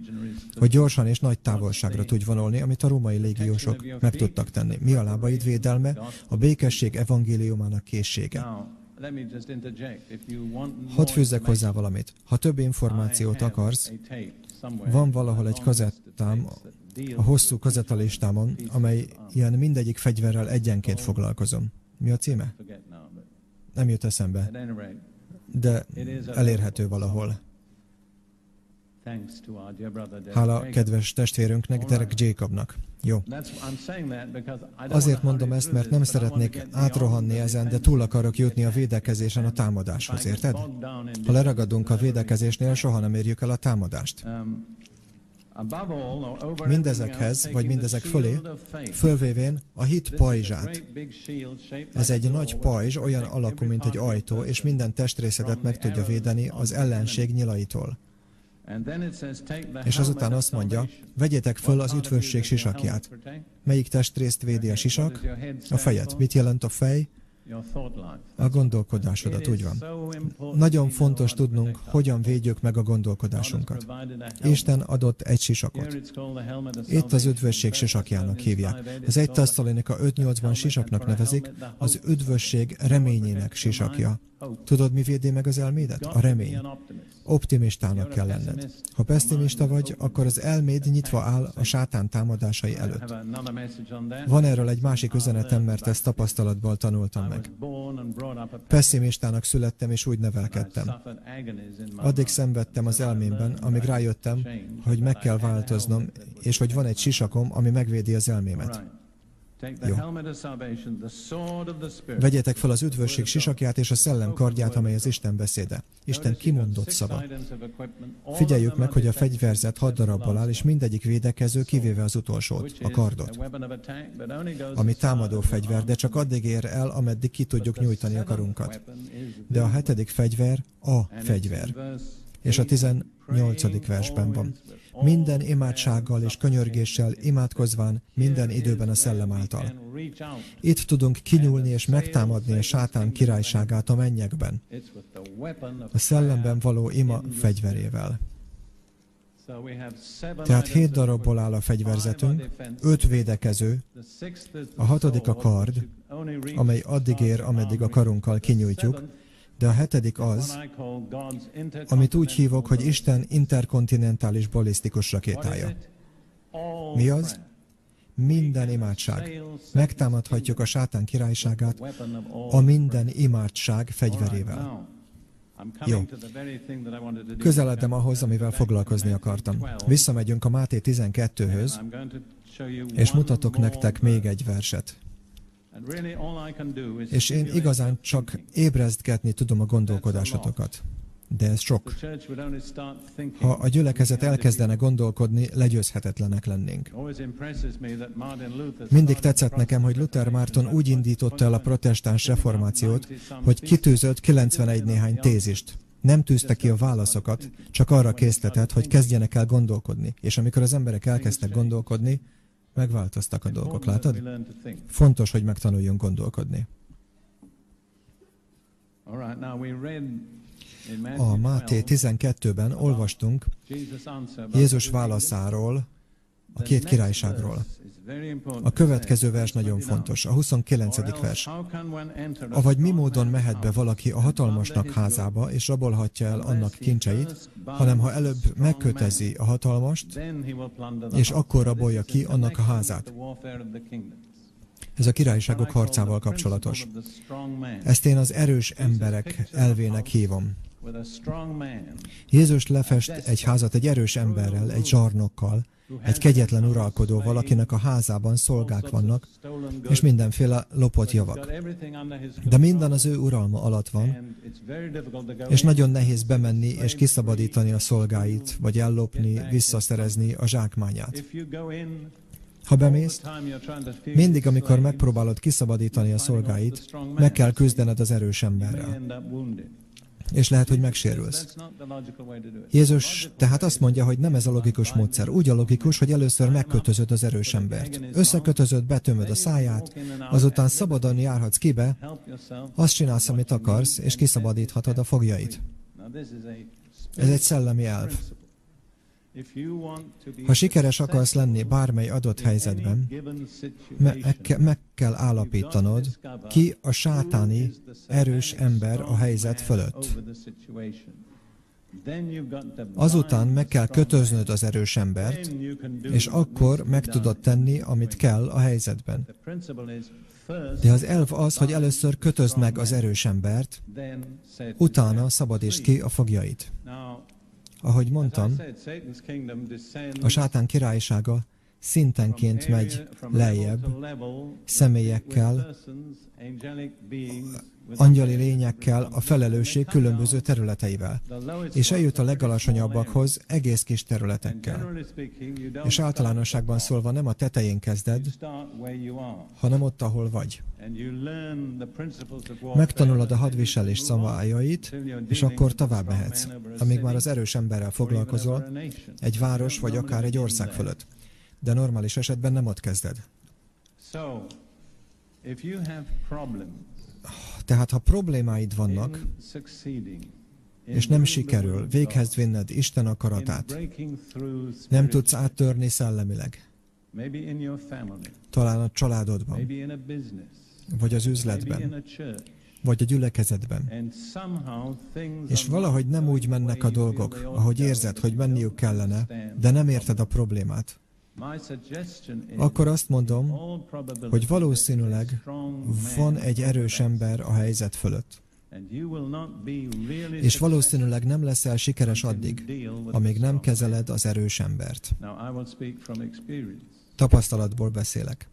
hogy gyorsan és nagy távolságra tudj vonulni, amit a római légiósok meg tudtak tenni. Mi a lábaid védelme? A békesség evangéliumának készsége. Hadd fűzzek hozzá valamit. Ha több információt akarsz, van valahol egy kazettám, a hosszú kazettalistámon, amely ilyen mindegyik fegyverrel egyenként foglalkozom. Mi a címe? Nem jut eszembe, de elérhető valahol. Hála kedves testvérünknek, Derek Jacobnak. Jó. Azért mondom ezt, mert nem szeretnék átrohanni ezen, de túl akarok jutni a védekezésen a támadáshoz, érted? Ha leragadunk a védekezésnél, soha nem érjük el a támadást. Um, Mindezekhez, vagy mindezek fölé, fölvévén a hit pajzsát. Ez egy nagy pajzs, olyan alakú, mint egy ajtó, és minden testrészedet meg tudja védeni az ellenség nyilaitól. És azután azt mondja, vegyétek föl az üdvösség sisakját. Melyik testrészt védi a sisak? A fejet. Mit jelent a fej? A gondolkodásodat, úgy van. Nagyon fontos tudnunk, hogyan védjük meg a gondolkodásunkat. Isten adott egy sisakot. Itt az üdvösség sisakjának hívják. Az egy Tesszalonika 5.8-ban sisaknak nevezik, az üdvösség reményének sisakja. Tudod, mi védi meg az elmédet? A remény. Optimistának kell lenned. Ha pessimista vagy, akkor az elméd nyitva áll a sátán támadásai előtt. Van erről egy másik üzenetem, mert ezt tapasztalatból tanultam meg. Pessimistának születtem, és úgy nevelkedtem. Addig szenvedtem az elmémben, amíg rájöttem, hogy meg kell változnom, és hogy van egy sisakom, ami megvédi az elmémet. Jó. Vegyetek fel az üdvösség sisakját és a szellem kardját, amely az Isten beszéde. Isten kimondott szava. Figyeljük meg, hogy a fegyverzet hat darabból áll, és mindegyik védekező, kivéve az utolsót, a kardot. Ami támadó fegyver, de csak addig ér el, ameddig ki tudjuk nyújtani a karunkat. De a hetedik fegyver a fegyver. És a 18. versben van. Minden imádsággal és könyörgéssel imádkozván minden időben a szellem által. Itt tudunk kinyúlni és megtámadni a sátán királyságát a mennyekben. A szellemben való ima fegyverével. Tehát hét darabból áll a fegyverzetünk, öt védekező, a hatodik a kard, amely addig ér, ameddig a karunkkal kinyújtjuk, de a hetedik az, amit úgy hívok, hogy Isten interkontinentális balisztikus rakétája. Mi az? Minden imádság. Megtámadhatjuk a sátán királyságát a minden imádság fegyverével. Jó. Közeledem ahhoz, amivel foglalkozni akartam. Visszamegyünk a Máté 12-höz, és mutatok nektek még egy verset. És én igazán csak ébrezgetni tudom a gondolkodásotokat. De ez sok. Ha a gyülekezet elkezdene gondolkodni, legyőzhetetlenek lennénk. Mindig tetszett nekem, hogy Luther Márton úgy indította el a protestáns reformációt, hogy kitűzött 91 néhány tézist. Nem tűzte ki a válaszokat, csak arra késztetett, hogy kezdjenek el gondolkodni. És amikor az emberek elkezdtek gondolkodni, Megváltoztak a dolgok, látod? Fontos, hogy megtanuljunk gondolkodni. A Máté 12-ben olvastunk Jézus válaszáról, a két királyságról. A következő vers nagyon fontos, a 29. vers. Avagy mi módon mehet be valaki a hatalmasnak házába, és rabolhatja el annak kincseit, hanem ha előbb megkötezi a hatalmast, és akkor rabolja ki annak a házát. Ez a királyságok harcával kapcsolatos. Ezt én az erős emberek elvének hívom. Jézus lefest egy házat egy erős emberrel, egy zsarnokkal, egy kegyetlen uralkodóval, akinek a házában szolgák vannak, és mindenféle lopott javak. De minden az ő uralma alatt van, és nagyon nehéz bemenni és kiszabadítani a szolgáit, vagy ellopni, visszaszerezni a zsákmányát. Ha bemész, mindig, amikor megpróbálod kiszabadítani a szolgáit, meg kell küzdened az erős emberrel és lehet, hogy megsérülsz. Jézus tehát azt mondja, hogy nem ez a logikus módszer. Úgy a logikus, hogy először megkötözöd az erős embert. Összekötözöd, betömöd a száját, azután szabadon járhatsz kibe, azt csinálsz, amit akarsz, és kiszabadíthatod a fogjait. Ez egy szellemi elv. Ha sikeres akarsz lenni bármely adott helyzetben, meg, meg kell állapítanod, ki a sátáni erős ember a helyzet fölött. Azután meg kell kötöznöd az erős embert, és akkor meg tudod tenni, amit kell a helyzetben. De az elv az, hogy először kötözd meg az erős embert, utána szabadítsd ki a fogjait. Ahogy mondtam, a sátán királysága szintenként megy lejjebb, személyekkel, angyali lényekkel, a felelősség különböző területeivel, és eljut a legalacsonyabbakhoz egész kis területekkel. És általánosságban szólva nem a tetején kezded, hanem ott, ahol vagy. Megtanulod a hadviselés szabályait, és akkor tovább mehetsz, amíg már az erős emberrel foglalkozol, egy város vagy akár egy ország fölött. De normális esetben nem ott kezded. Tehát, ha problémáid vannak, és nem sikerül véghez vinned Isten akaratát, nem tudsz áttörni szellemileg, talán a családodban, vagy az üzletben, vagy a gyülekezetben. És valahogy nem úgy mennek a dolgok, ahogy érzed, hogy menniük kellene, de nem érted a problémát akkor azt mondom, hogy valószínűleg van egy erős ember a helyzet fölött. És valószínűleg nem leszel sikeres addig, amíg nem kezeled az erős embert. Tapasztalatból beszélek.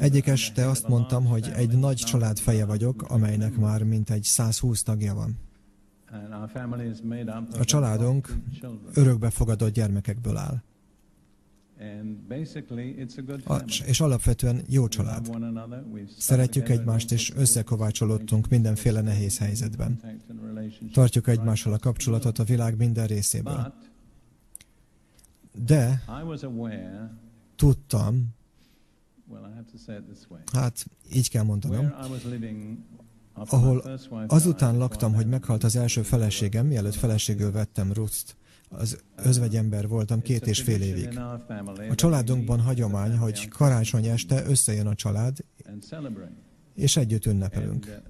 Egyik este azt mondtam, hogy egy nagy család feje vagyok, amelynek már mintegy 120 tagja van. A családunk örökbefogadott gyermekekből áll. A, és alapvetően jó család. Szeretjük egymást, és összekovácsolódtunk mindenféle nehéz helyzetben. Tartjuk egymással a kapcsolatot a világ minden részéből. De tudtam, hát így kell mondanom, ahol azután laktam, hogy meghalt az első feleségem, mielőtt feleségül vettem Ruth-t, az özvegyember voltam két és fél évig. A családunkban hagyomány, hogy karácsony este összejön a család, és együtt ünnepelünk.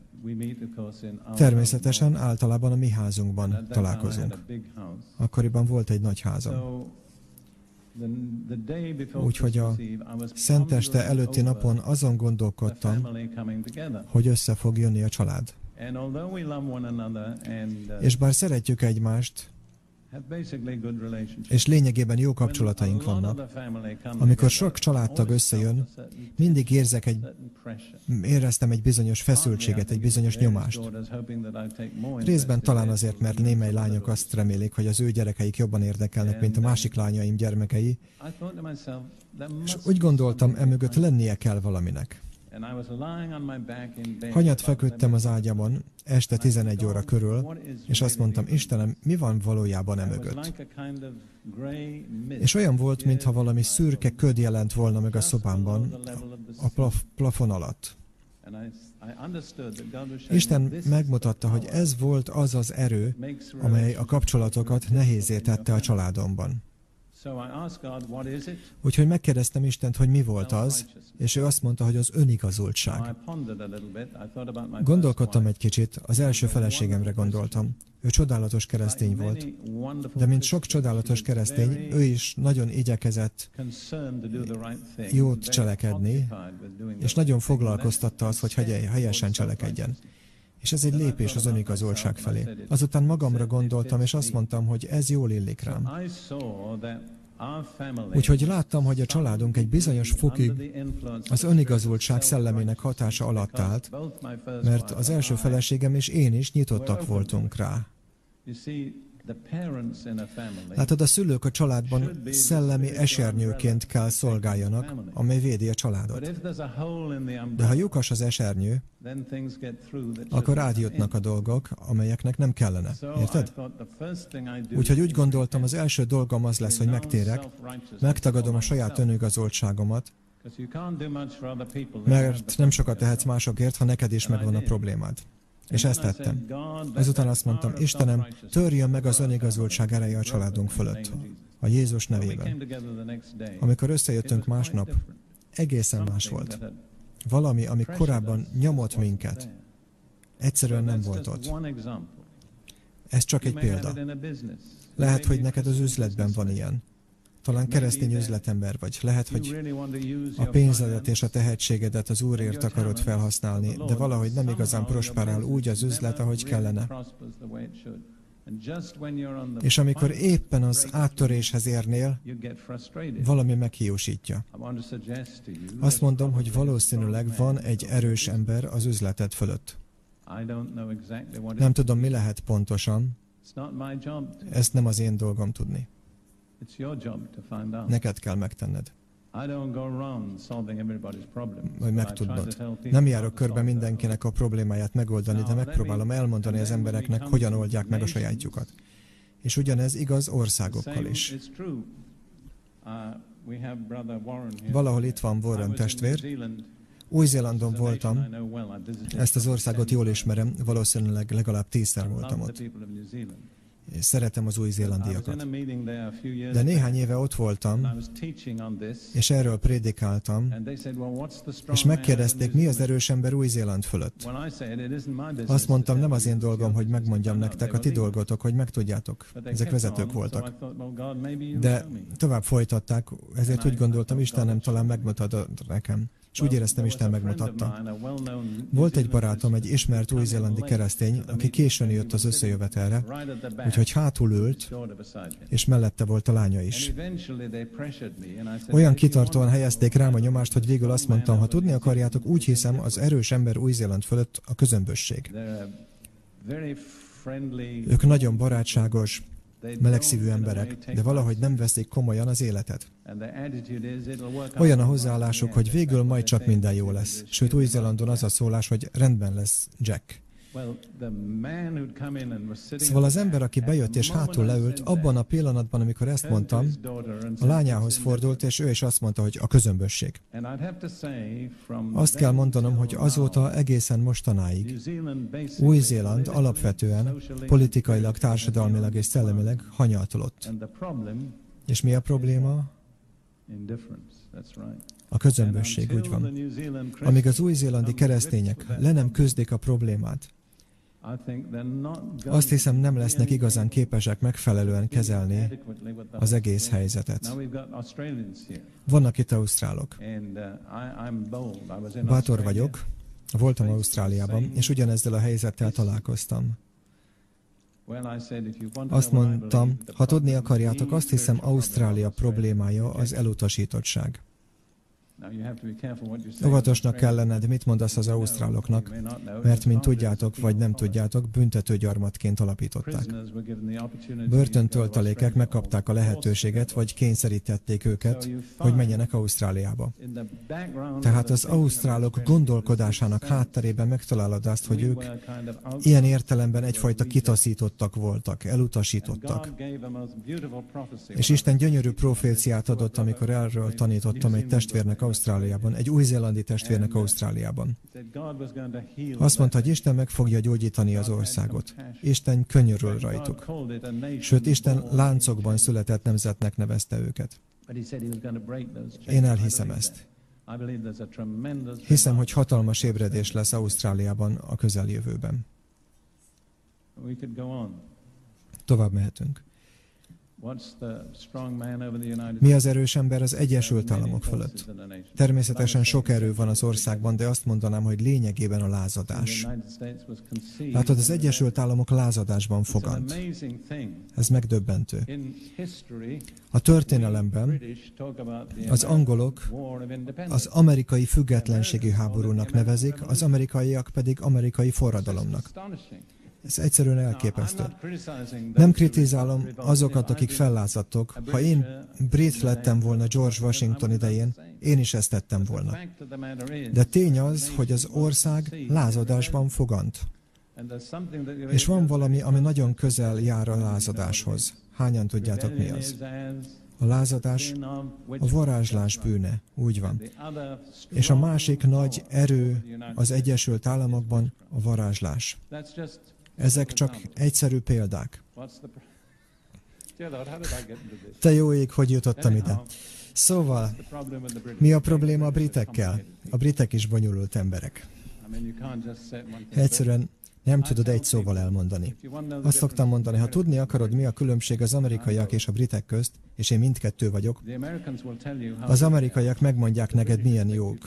Természetesen általában a mi házunkban találkozunk. Akkoriban volt egy nagy házam. Úgyhogy a Szenteste előtti napon azon gondolkodtam, hogy össze fog jönni a család. És bár szeretjük egymást, és lényegében jó kapcsolataink vannak. Amikor sok családtag összejön, mindig érzek egy, éreztem egy bizonyos feszültséget, egy bizonyos nyomást. Részben talán azért, mert némely lányok azt remélik, hogy az ő gyerekeik jobban érdekelnek, mint a másik lányaim gyermekei. És úgy gondoltam, emögött lennie kell valaminek. Hanyat feküdtem az ágyamon, este 11 óra körül, és azt mondtam, Istenem, mi van valójában emögött? És olyan volt, mintha valami szürke köd jelent volna meg a szobámban, a plaf- plafon alatt. Isten megmutatta, hogy ez volt az az erő, amely a kapcsolatokat nehézé tette a családomban. Úgyhogy megkérdeztem Istent, hogy mi volt az, és ő azt mondta, hogy az önigazultság. Gondolkodtam egy kicsit, az első feleségemre gondoltam. Ő csodálatos keresztény volt, de mint sok csodálatos keresztény, ő is nagyon igyekezett jót cselekedni, és nagyon foglalkoztatta az, hogy helyesen cselekedjen. És ez egy lépés az önigazoltság felé. Azután magamra gondoltam, és azt mondtam, hogy ez jól illik rám. Úgyhogy láttam, hogy a családunk egy bizonyos fokig az önigazoltság szellemének hatása alatt állt, mert az első feleségem és én is nyitottak voltunk rá. Látod, a szülők a családban szellemi esernyőként kell szolgáljanak, amely védi a családot. De ha lyukas az esernyő, akkor átjutnak a dolgok, amelyeknek nem kellene. Érted? Úgyhogy úgy gondoltam, az első dolgom az lesz, hogy megtérek, megtagadom a saját önigazoltságomat, mert nem sokat tehetsz másokért, ha neked is megvan a problémád. És ezt tettem. Ezután azt mondtam, Istenem, törjön meg az önigazoltság ereje a családunk fölött. A Jézus nevében. Amikor összejöttünk másnap, egészen más volt. Valami, ami korábban nyomott minket, egyszerűen nem volt ott. Ez csak egy példa. Lehet, hogy neked az üzletben van ilyen. Talán keresztény üzletember vagy. Lehet, hogy a pénzedet és a tehetségedet az Úrért akarod felhasználni, de valahogy nem igazán prosperál úgy az üzlet, ahogy kellene. És amikor éppen az áttöréshez érnél, valami meghiúsítja. Azt mondom, hogy valószínűleg van egy erős ember az üzleted fölött. Nem tudom, mi lehet pontosan. Ezt nem az én dolgom tudni. Neked kell megtenned. Hogy megtudnod. Nem járok körbe mindenkinek a problémáját megoldani, de megpróbálom elmondani az embereknek, hogyan oldják meg a sajátjukat. És ugyanez igaz országokkal is. Uh, Valahol itt van Warren testvér. Új-Zélandon voltam, ezt az országot jól ismerem, valószínűleg legalább tízszer voltam ott szeretem az új-zélandiakat. De néhány éve ott voltam, és erről prédikáltam, és megkérdezték, mi az erős ember Új-Zéland fölött. Azt mondtam, nem az én dolgom, hogy megmondjam nektek, a ti dolgotok, hogy megtudjátok. Ezek vezetők voltak. De tovább folytatták, ezért úgy gondoltam, Istenem talán megmutatod nekem és úgy éreztem, Isten megmutatta. Volt egy barátom, egy ismert új-zélandi keresztény, aki későn jött az összejövetelre, úgyhogy hátul ült, és mellette volt a lánya is. Olyan kitartóan helyezték rám a nyomást, hogy végül azt mondtam, ha tudni akarjátok, úgy hiszem, az erős ember Új-Zéland fölött a közömbösség. Ők nagyon barátságos, melegszívű emberek, de valahogy nem veszik komolyan az életet. Olyan a hozzáállásuk, hogy végül majd csak minden jó lesz. Sőt, Új-Zélandon az a szólás, hogy rendben lesz Jack. Szóval az ember, aki bejött és hátul leült, abban a pillanatban, amikor ezt mondtam, a lányához fordult, és ő is azt mondta, hogy a közömbösség. Azt kell mondanom, hogy azóta egészen mostanáig Új-Zéland alapvetően politikailag, társadalmilag és szellemileg hanyatolott. És mi a probléma? A közömbösség, úgy van. Amíg az új-zélandi keresztények le nem közdik a problémát, azt hiszem, nem lesznek igazán képesek megfelelően kezelni az egész helyzetet. Vannak itt ausztrálok. Uh, Bátor vagyok, voltam Ausztráliában, és ugyanezzel a helyzettel találkoztam. Azt mondtam, ha tudni akarjátok, azt hiszem Ausztrália problémája az elutasítottság. Óvatosnak kell lenned, mit mondasz az ausztráloknak, mert, mint tudjátok, vagy nem tudjátok, büntetőgyarmatként alapították. Börtöntöltelékek megkapták a lehetőséget, vagy kényszerítették őket, hogy menjenek Ausztráliába. Tehát az ausztrálok gondolkodásának hátterében megtalálod azt, hogy ők ilyen értelemben egyfajta kitaszítottak voltak, elutasítottak. És Isten gyönyörű proféciát adott, amikor erről tanítottam egy testvérnek Ausztráliában, egy új-zélandi testvérnek Ausztráliában. Azt mondta, hogy Isten meg fogja gyógyítani az országot. Isten könyörül rajtuk. Sőt, Isten láncokban született nemzetnek nevezte őket. Én elhiszem ezt. Hiszem, hogy hatalmas ébredés lesz Ausztráliában a közeljövőben. Tovább mehetünk. Mi az erős ember az Egyesült Államok fölött? Természetesen sok erő van az országban, de azt mondanám, hogy lényegében a lázadás. Látod, az Egyesült Államok lázadásban fogant. Ez megdöbbentő. A történelemben az angolok az amerikai függetlenségi háborúnak nevezik, az amerikaiak pedig amerikai forradalomnak. Ez egyszerűen elképesztő. Nem kritizálom azokat, akik fellázadtok. Ha én brit lettem volna George Washington idején, én is ezt tettem volna. De tény az, hogy az ország lázadásban fogant. És van valami, ami nagyon közel jár a lázadáshoz. Hányan tudjátok mi az? A lázadás a varázslás bűne, úgy van. És a másik nagy erő az Egyesült Államokban a varázslás. Ezek csak egyszerű példák. Te jó ég, hogy jutottam ide. Szóval, mi a probléma a britekkel? A britek is bonyolult emberek. Egyszerűen nem tudod egy szóval elmondani. Azt szoktam mondani, ha tudni akarod, mi a különbség az amerikaiak és a britek közt, és én mindkettő vagyok, az amerikaiak megmondják neked, milyen jók,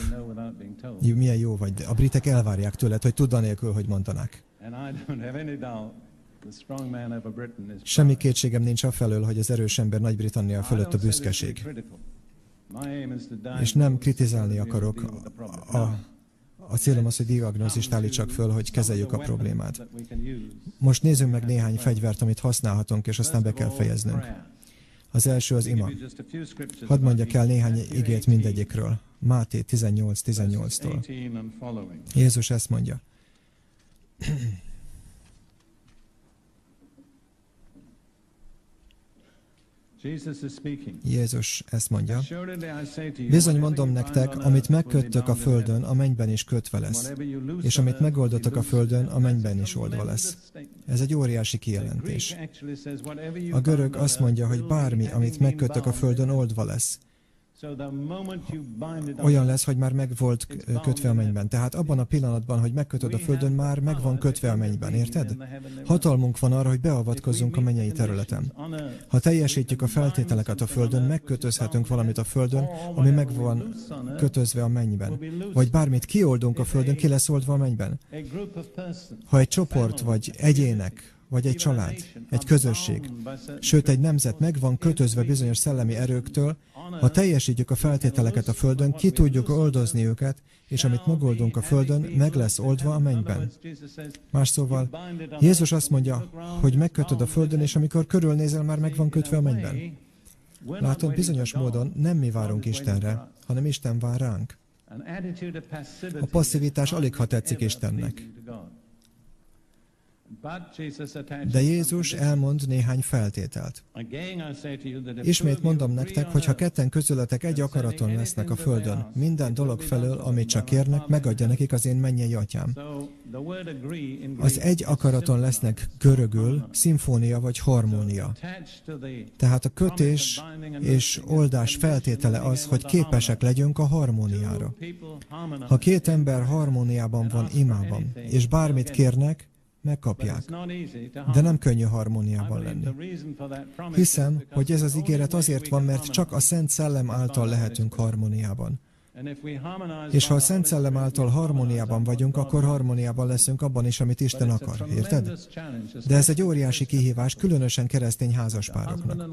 milyen jó vagy, a britek elvárják tőled, hogy tudd anélkül, hogy mondanák. Semmi kétségem nincs afelől, hogy az erős ember Nagy-Britannia fölött a büszkeség. És nem kritizálni akarok. A, a célom az, hogy diagnózist állítsak föl, hogy kezeljük a problémát. Most nézzünk meg néhány fegyvert, amit használhatunk, és aztán be kell fejeznünk. Az első az ima. Hadd mondjak el néhány igét mindegyikről. Máté 18-18-tól. Jézus ezt mondja. Jézus ezt mondja. Bizony mondom nektek, amit megköttök a földön, a mennyben is kötve lesz. És amit megoldottak a földön, a mennyben is oldva lesz. Ez egy óriási kijelentés. A görög azt mondja, hogy bármi, amit megkötök a földön, oldva lesz olyan lesz, hogy már meg volt kötve a mennyben. Tehát abban a pillanatban, hogy megkötöd a földön, már meg van kötve a mennyben, érted? Hatalmunk van arra, hogy beavatkozzunk a mennyei területen. Ha teljesítjük a feltételeket a földön, megkötözhetünk valamit a földön, ami meg van kötözve a mennyben. Vagy bármit kioldunk a földön, ki lesz oldva a mennyben. Ha egy csoport vagy egyének vagy egy család, egy közösség, sőt egy nemzet meg van kötözve bizonyos szellemi erőktől, ha teljesítjük a feltételeket a Földön, ki tudjuk oldozni őket, és amit megoldunk a Földön, meg lesz oldva a mennyben. Más szóval, Jézus azt mondja, hogy megkötöd a Földön, és amikor körülnézel, már meg van kötve a mennyben. Látod, bizonyos módon nem mi várunk Istenre, hanem Isten vár ránk. A passzivitás alig ha tetszik Istennek. De Jézus elmond néhány feltételt. Ismét mondom nektek, hogy ha ketten közületek egy akaraton lesznek a földön, minden dolog felől, amit csak kérnek, megadja nekik az én mennyei atyám. Az egy akaraton lesznek görögül, szimfónia vagy harmónia. Tehát a kötés és oldás feltétele az, hogy képesek legyünk a harmóniára. Ha két ember harmóniában van imában, és bármit kérnek, megkapják. De nem könnyű harmóniában lenni. Hiszem, hogy ez az ígéret azért van, mert csak a Szent Szellem által lehetünk harmóniában. És ha a Szent Szellem által harmóniában vagyunk, akkor harmóniában leszünk abban is, amit Isten akar. Érted? De ez egy óriási kihívás, különösen keresztény házaspároknak.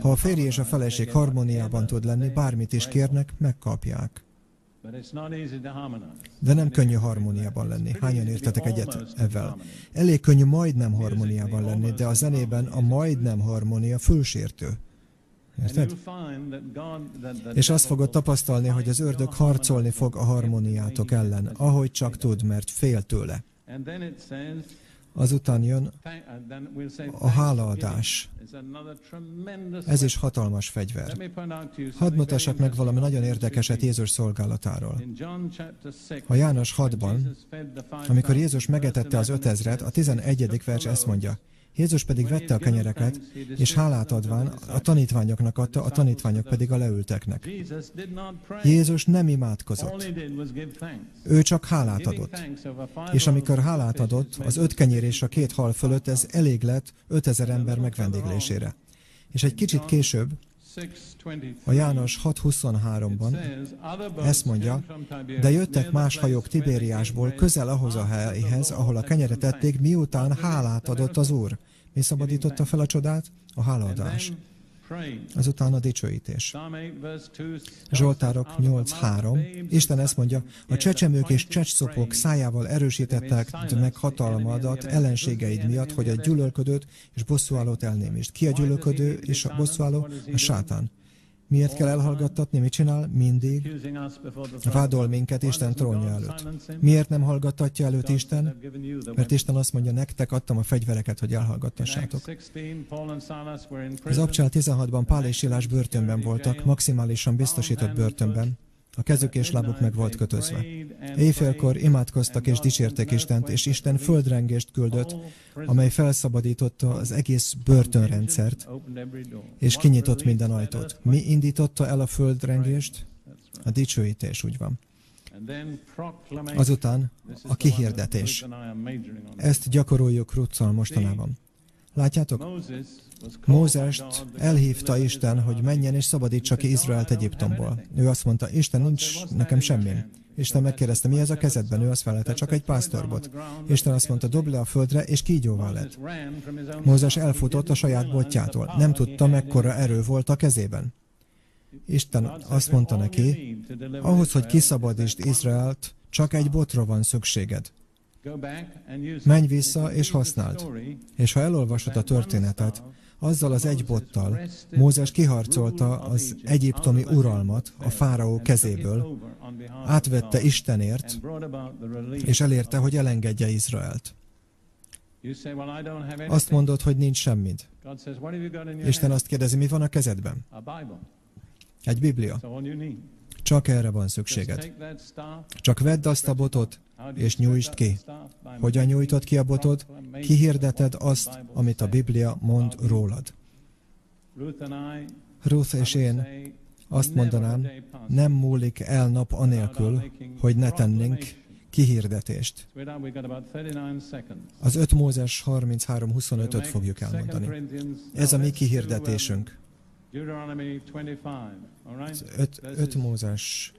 Ha a férj és a feleség harmóniában tud lenni, bármit is kérnek, megkapják. De nem könnyű harmóniában lenni. Hányan értetek egyet ezzel? Elég könnyű majdnem harmóniában lenni, de a zenében a majdnem harmónia fölsértő. Érted? És azt fogod tapasztalni, hogy az ördög harcolni fog a harmóniátok ellen, ahogy csak tud, mert fél tőle. Azután jön a hálaadás. Ez is hatalmas fegyver. Hadd mutassak meg valami nagyon érdekeset Jézus szolgálatáról. A János 6-ban, amikor Jézus megetette az ötezret, a 11. vers ezt mondja, Jézus pedig vette a kenyereket, és hálát adván a tanítványoknak adta, a tanítványok pedig a leülteknek. Jézus nem imádkozott. Ő csak hálát adott. És amikor hálát adott, az öt kenyér és a két hal fölött ez elég lett 5000 ember megvendéglésére. És egy kicsit később, a János 6.23-ban ezt mondja, de jöttek más hajók Tibériásból közel ahhoz a helyhez, ahol a kenyeret ették, miután hálát adott az Úr. Mi szabadította fel a csodát? A hálaadás. Azután a dicsőítés. Zsoltárok 8.3. Isten ezt mondja, a csecsemők és csecsszopok szájával erősítettek meg hatalmadat ellenségeid miatt, hogy a gyűlölködőt és bosszúállót elnémist. Ki a gyűlölködő és a bosszúálló? A sátán. Miért kell elhallgattatni? Mit csinál? Mindig vádol minket Isten trónja előtt. Miért nem hallgattatja előtt Isten? Mert Isten azt mondja, nektek adtam a fegyvereket, hogy elhallgattassátok. Az Abcsál 16-ban Pál és Silás börtönben voltak, maximálisan biztosított börtönben. A kezük és lábuk meg volt kötözve. Éjfélkor imádkoztak és dicsérték Istent, és Isten földrengést küldött, amely felszabadította az egész börtönrendszert, és kinyitott minden ajtót. Mi indította el a földrengést? A dicsőítés, úgy van. Azután a kihirdetés. Ezt gyakoroljuk Ruccal mostanában. Látjátok? Mózest elhívta Isten, hogy menjen és szabadítsa ki Izraelt Egyiptomból. Ő azt mondta, Isten, nincs nekem semmi. Isten megkérdezte, mi ez a kezedben? Ő azt felelte, csak egy pásztorbot. Isten azt mondta, dob le a földre, és kígyóval lett. Mózes elfutott a saját botjától. Nem tudta, mekkora erő volt a kezében. Isten azt mondta neki, ahhoz, hogy kiszabadítsd Izraelt, csak egy botra van szükséged. Menj vissza és használd. És ha elolvasod a történetet, azzal az egy bottal Mózes kiharcolta az egyiptomi uralmat a fáraó kezéből, átvette Istenért, és elérte, hogy elengedje Izraelt. Azt mondod, hogy nincs semmit. Isten azt kérdezi, mi van a kezedben? Egy Biblia. Csak erre van szükséged. Csak vedd azt a botot, és nyújtsd ki. Hogyan nyújtod ki a botod? Kihirdeted azt, amit a Biblia mond rólad. Ruth és én azt mondanám, nem múlik el nap anélkül, hogy ne tennénk kihirdetést. Az 5 Mózes 33-25-öt fogjuk elmondani. Ez a mi kihirdetésünk. 5 Mózes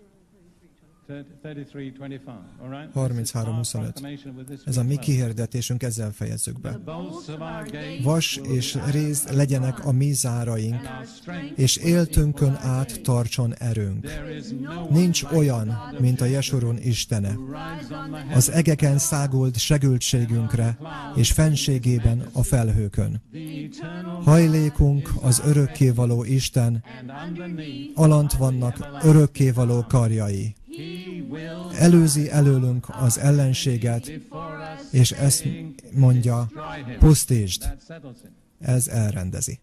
33-25. Ez a mi kihirdetésünk, ezzel fejezzük be. Vas és réz legyenek a mi záraink, és éltünkön át tartson erőnk. Nincs olyan, mint a Jesurun Istene. Az egeken szágult segültségünkre, és fenségében a felhőkön. Hajlékunk az örökkévaló Isten, alant vannak örökkévaló karjai előzi előlünk az ellenséget, és ezt mondja, pusztítsd. Ez elrendezi.